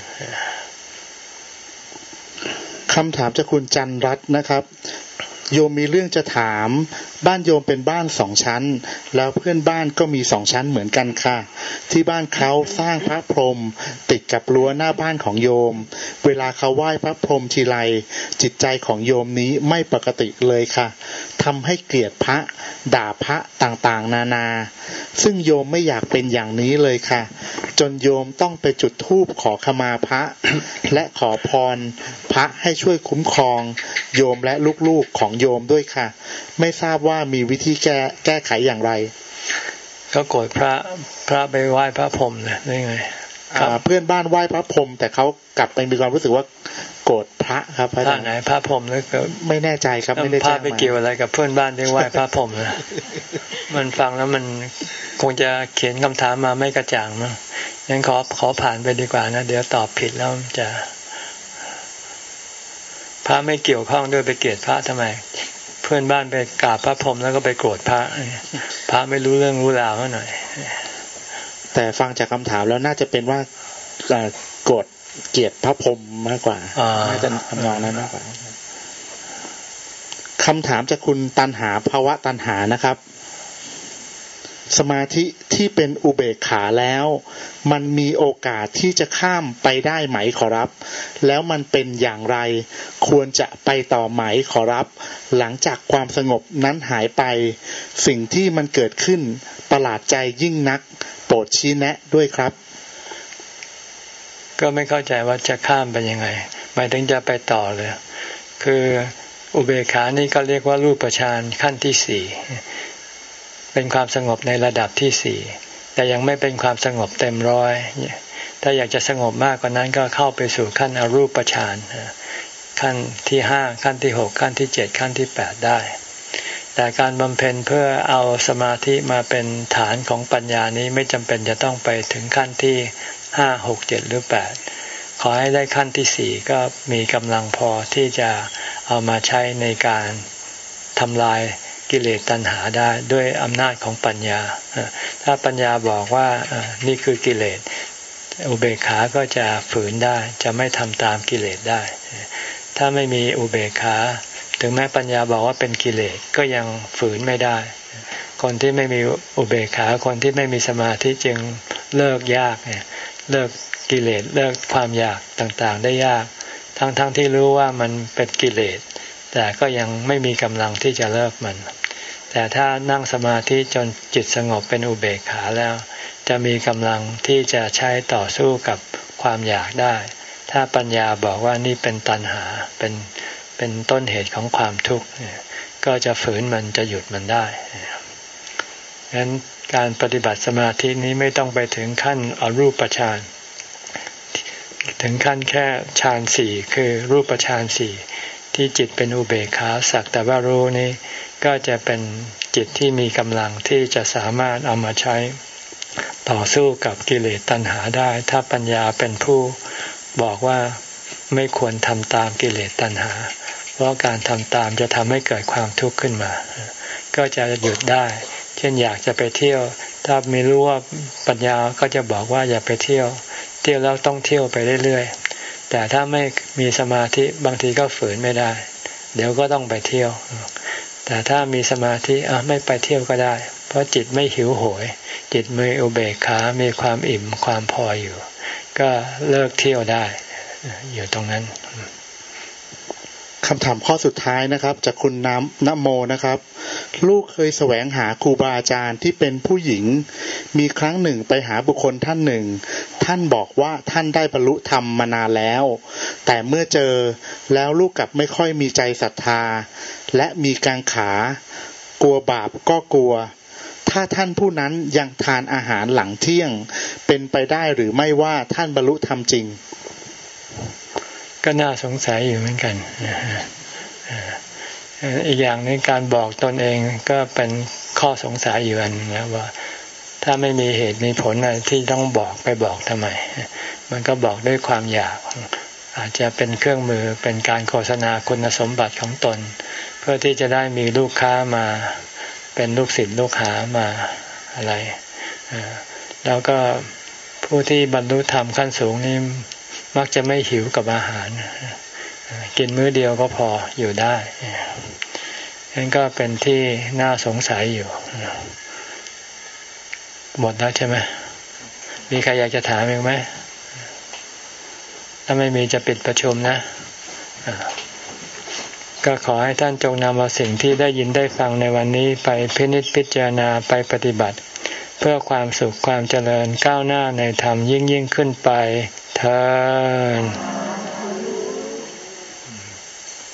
E: คำถามจากคุณจันรัตน์นะครับ โยมมีเรื่องจะถาม บ้านโยมเป็นบ้านสองชั้น แล้วเพื่อนบ้านก็มีสองชั้นเหมือนกันค่ะ ที่บ้านเขาสร้างพระพรหมติดกับรั้วหน้าบ้านของโยม เวลาเขาไหว้พระพรหมทีไรจิตใจของโยมนี้ไม่ปกติเลยค่ะทำให้เกลียดพระ ด่าพระต่างๆ นานา ซึ่งโยมไม่อยากเป็นอย่างนี้เลยค่ะ จนโยมต้องไปจุดธูปขอขมาพระ และขอพร พระให้ช่วยคุ้มครอง โยมและลูกๆของโยมด้วยค่ะ ไม่ทราบว่ามีวิธีแก้แก้ไขอย่างไร
A: ก็โกรธพระพระไปไหว้พระพรหมเลยได้ไง
E: เพื่อนบ้านไหว้พระพรหมแต่เขากลับไปมีความรู้สึกว่า โกรธพระครับ
A: พระไหนพระพรหมหรือ
E: ไม่แน่ใจครับไม่ได้
A: พระไปเกี่ยวอะไรกับเพื่อนบ้านที่ไหว้พระพรหมนะมันฟังแล้วมันคงจะเขียนคำถามมาไม่กระจ่างมั้งยังขอขอผ่านไปดีกว่านะเดี๋ยวตอบผิดแล้วจะพระไม่เกี่ยวข้องด้วยไปเกลียดพระทำไม เพื่อนบ้านไปกราบพระพรหมแล้วก็ไปโกรธพระพระไม่รู้เรื่องรู้ราวเท่าหน่อย
E: แต่ฟังจากคำถามแล้วน่าจะเป็นว่าโกรธ เกลียดพระพรหมมากกว่าน่าจะทำนองนั้นมากกว่าคำถามจากคุณตันหาภาวะตันหานะครับ สมาธิที่เป็นอุเบกขาแล้ว มันมีโอกาสที่จะข้ามไปได้ไหมขอรับ แล้วมันเป็นอย่างไร ควรจะไปต่อไหมขอรับ หลังจากความสงบนั้นหายไป สิ่งที่มันเกิดขึ้นประหลาดใจยิ่งนัก โปรดชี้แนะด้วยครับ
A: ก็ไม่เข้าใจว่าจะข้ามไปยังไงหมายถึงจะไปต่อเลย คืออุเบกขานี่ก็เรียกว่ารูปฌานขั้นที่สี่เป็นความสงบในระดับที่สี่แต่ยังไม่เป็นความสงบเต็มร้อย ถ้าอยากจะสงบมากกว่านั้นก็เข้าไปสู่ขั้นอรูปฌานขั้นที่ห้าขั้นที่หกขั้นที่เจ็ดขั้นที่แปดได้ แต่การบำเพ็ญเพื่อเอาสมาธิมาเป็นฐานของปัญญานี้ไม่จำเป็นจะต้องไปถึงขั้นที่ ห้าหกเจ็ดหรือแปดขอให้ได้ขั้นที่สี่ก็มีกำลังพอที่จะเอามาใช้ในการทำลายกิเลสตัณหาได้ด้วยอำนาจของปัญญา ถ้าปัญญาบอกว่านี่คือกิเลสอุเบกขา ก็จะฝืนได้ จะไม่ทำตามกิเลสได้ ถ้าไม่มีอุเบกขา ถึงแม้ปัญญาบอกว่าเป็นกิเลสก็ยังฝืนไม่ได้ คนที่ไม่มีอุเบกขา คนที่ไม่มีสมาธิจึงเลิกยากเนี่ย เลิกกิเลสเลิกความอยากต่างๆ ได้ยาก ทั้งๆทที่รู้ว่ามันเป็นกิเลส แต่ก็ยังไม่มีกำลังที่จะเลิกมัน แต่ถ้านั่งสมาธิจนจิตสงบเป็นอุเบกขาแล้ว จะมีกำลังที่จะใช้ต่อสู้กับความอยากได้ ถ้าปัญญาบอกว่านี่เป็นตัณหาเป็นเป็นต้นเหตุของความทุกข์ก็จะฝืนมันจะหยุดมันได้ดังนั้น การปฏิบัติสมาธินี้ไม่ต้องไปถึงขั้นอรูปฌานถึงขั้นแค่ฌานสี่คือรูปฌานสี่ที่จิตเป็นอุเบกขาสักแต่ว่ารู้นี้ ก็จะเป็นจิตที่มีกำลังที่จะสามารถเอามาใช้ต่อสู้กับกิเลสตัณหาได้ ถ้าปัญญาเป็นผู้บอกว่าไม่ควรทำตามกิเลสตัณหา เพราะการทำตามจะทำให้เกิดความทุกข์ขึ้นมา ก็จะหยุดได้ เช่นอยากจะไปเที่ยว ถ้าไม่รู้ว่าปัญญาก็จะบอกว่าอย่าไปเที่ยว เที่ยวแล้วต้องเที่ยวไปเรื่อยๆ แต่ถ้าไม่มีสมาธิบางทีก็ฝืนไม่ได้ เดี๋ยวก็ต้องไปเที่ยว แต่ถ้ามีสมาธิอะไม่ไปเที่ยวก็ได้ เพราะจิตไม่หิวโหยจิตมีอุเบกขา มีความอิ่มความพออยู่ ก็เลิกเที่ยวได้อยู่ตรงนั้น
E: คำถามข้อสุดท้ายนะครับ จากคุณน้ำนโมนะครับ ลูกเคยแสวงหาครูบาอาจารย์ที่เป็นผู้หญิง มีครั้งหนึ่งไปหาบุคคลท่านหนึ่ง ท่านบอกว่าท่านได้บรรลุธรรมมานานแล้ว แต่เมื่อเจอแล้วลูกกลับไม่ค่อยมีใจศรัทธา และมีการขา กลัวบาปก็กลัว ถ้าท่านผู้นั้นยังทานอาหารหลังเที่ยง เป็นไปได้หรือไม่ว่าท่านบรรลุธรรมจริง
A: ก็น่าสงสัยอยู่เหมือนกันอีกอย่างในการบอกตนเองก็เป็นข้อสงสัยอยู่อันนะว่า ถ้าไม่มีเหตุมีผลอะไรที่ต้องบอกไปบอกทำไม มันก็บอกด้วยความอยาก อาจจะเป็นเครื่องมือเป็นการโฆษณาคุณสมบัติของตน เพื่อที่จะได้มีลูกค้ามาเป็นลูกศิษย์ลูกหามาอะไรแล้วก็ผู้ที่บรรลุธรรมขั้นสูงนี่ มักจะไม่หิวกับอาหาร กินมื้อเดียวก็พออยู่ได้นั่นก็เป็นที่น่าสงสัยอยู่ หมดแล้วใช่ไหมมีใครอยากจะถามอีกไหม ถ้าไม่มีจะปิดประชุมนะ ก็ขอให้ท่านจงนำเอาสิ่งที่ได้ยินได้ฟังในวันนี้ไปพินิจพิจารณาไปปฏิบัติ เพื่อความสุขความเจริญก้าวหน้าในธรรมยิ่งยิ่งขึ้นไป เธอ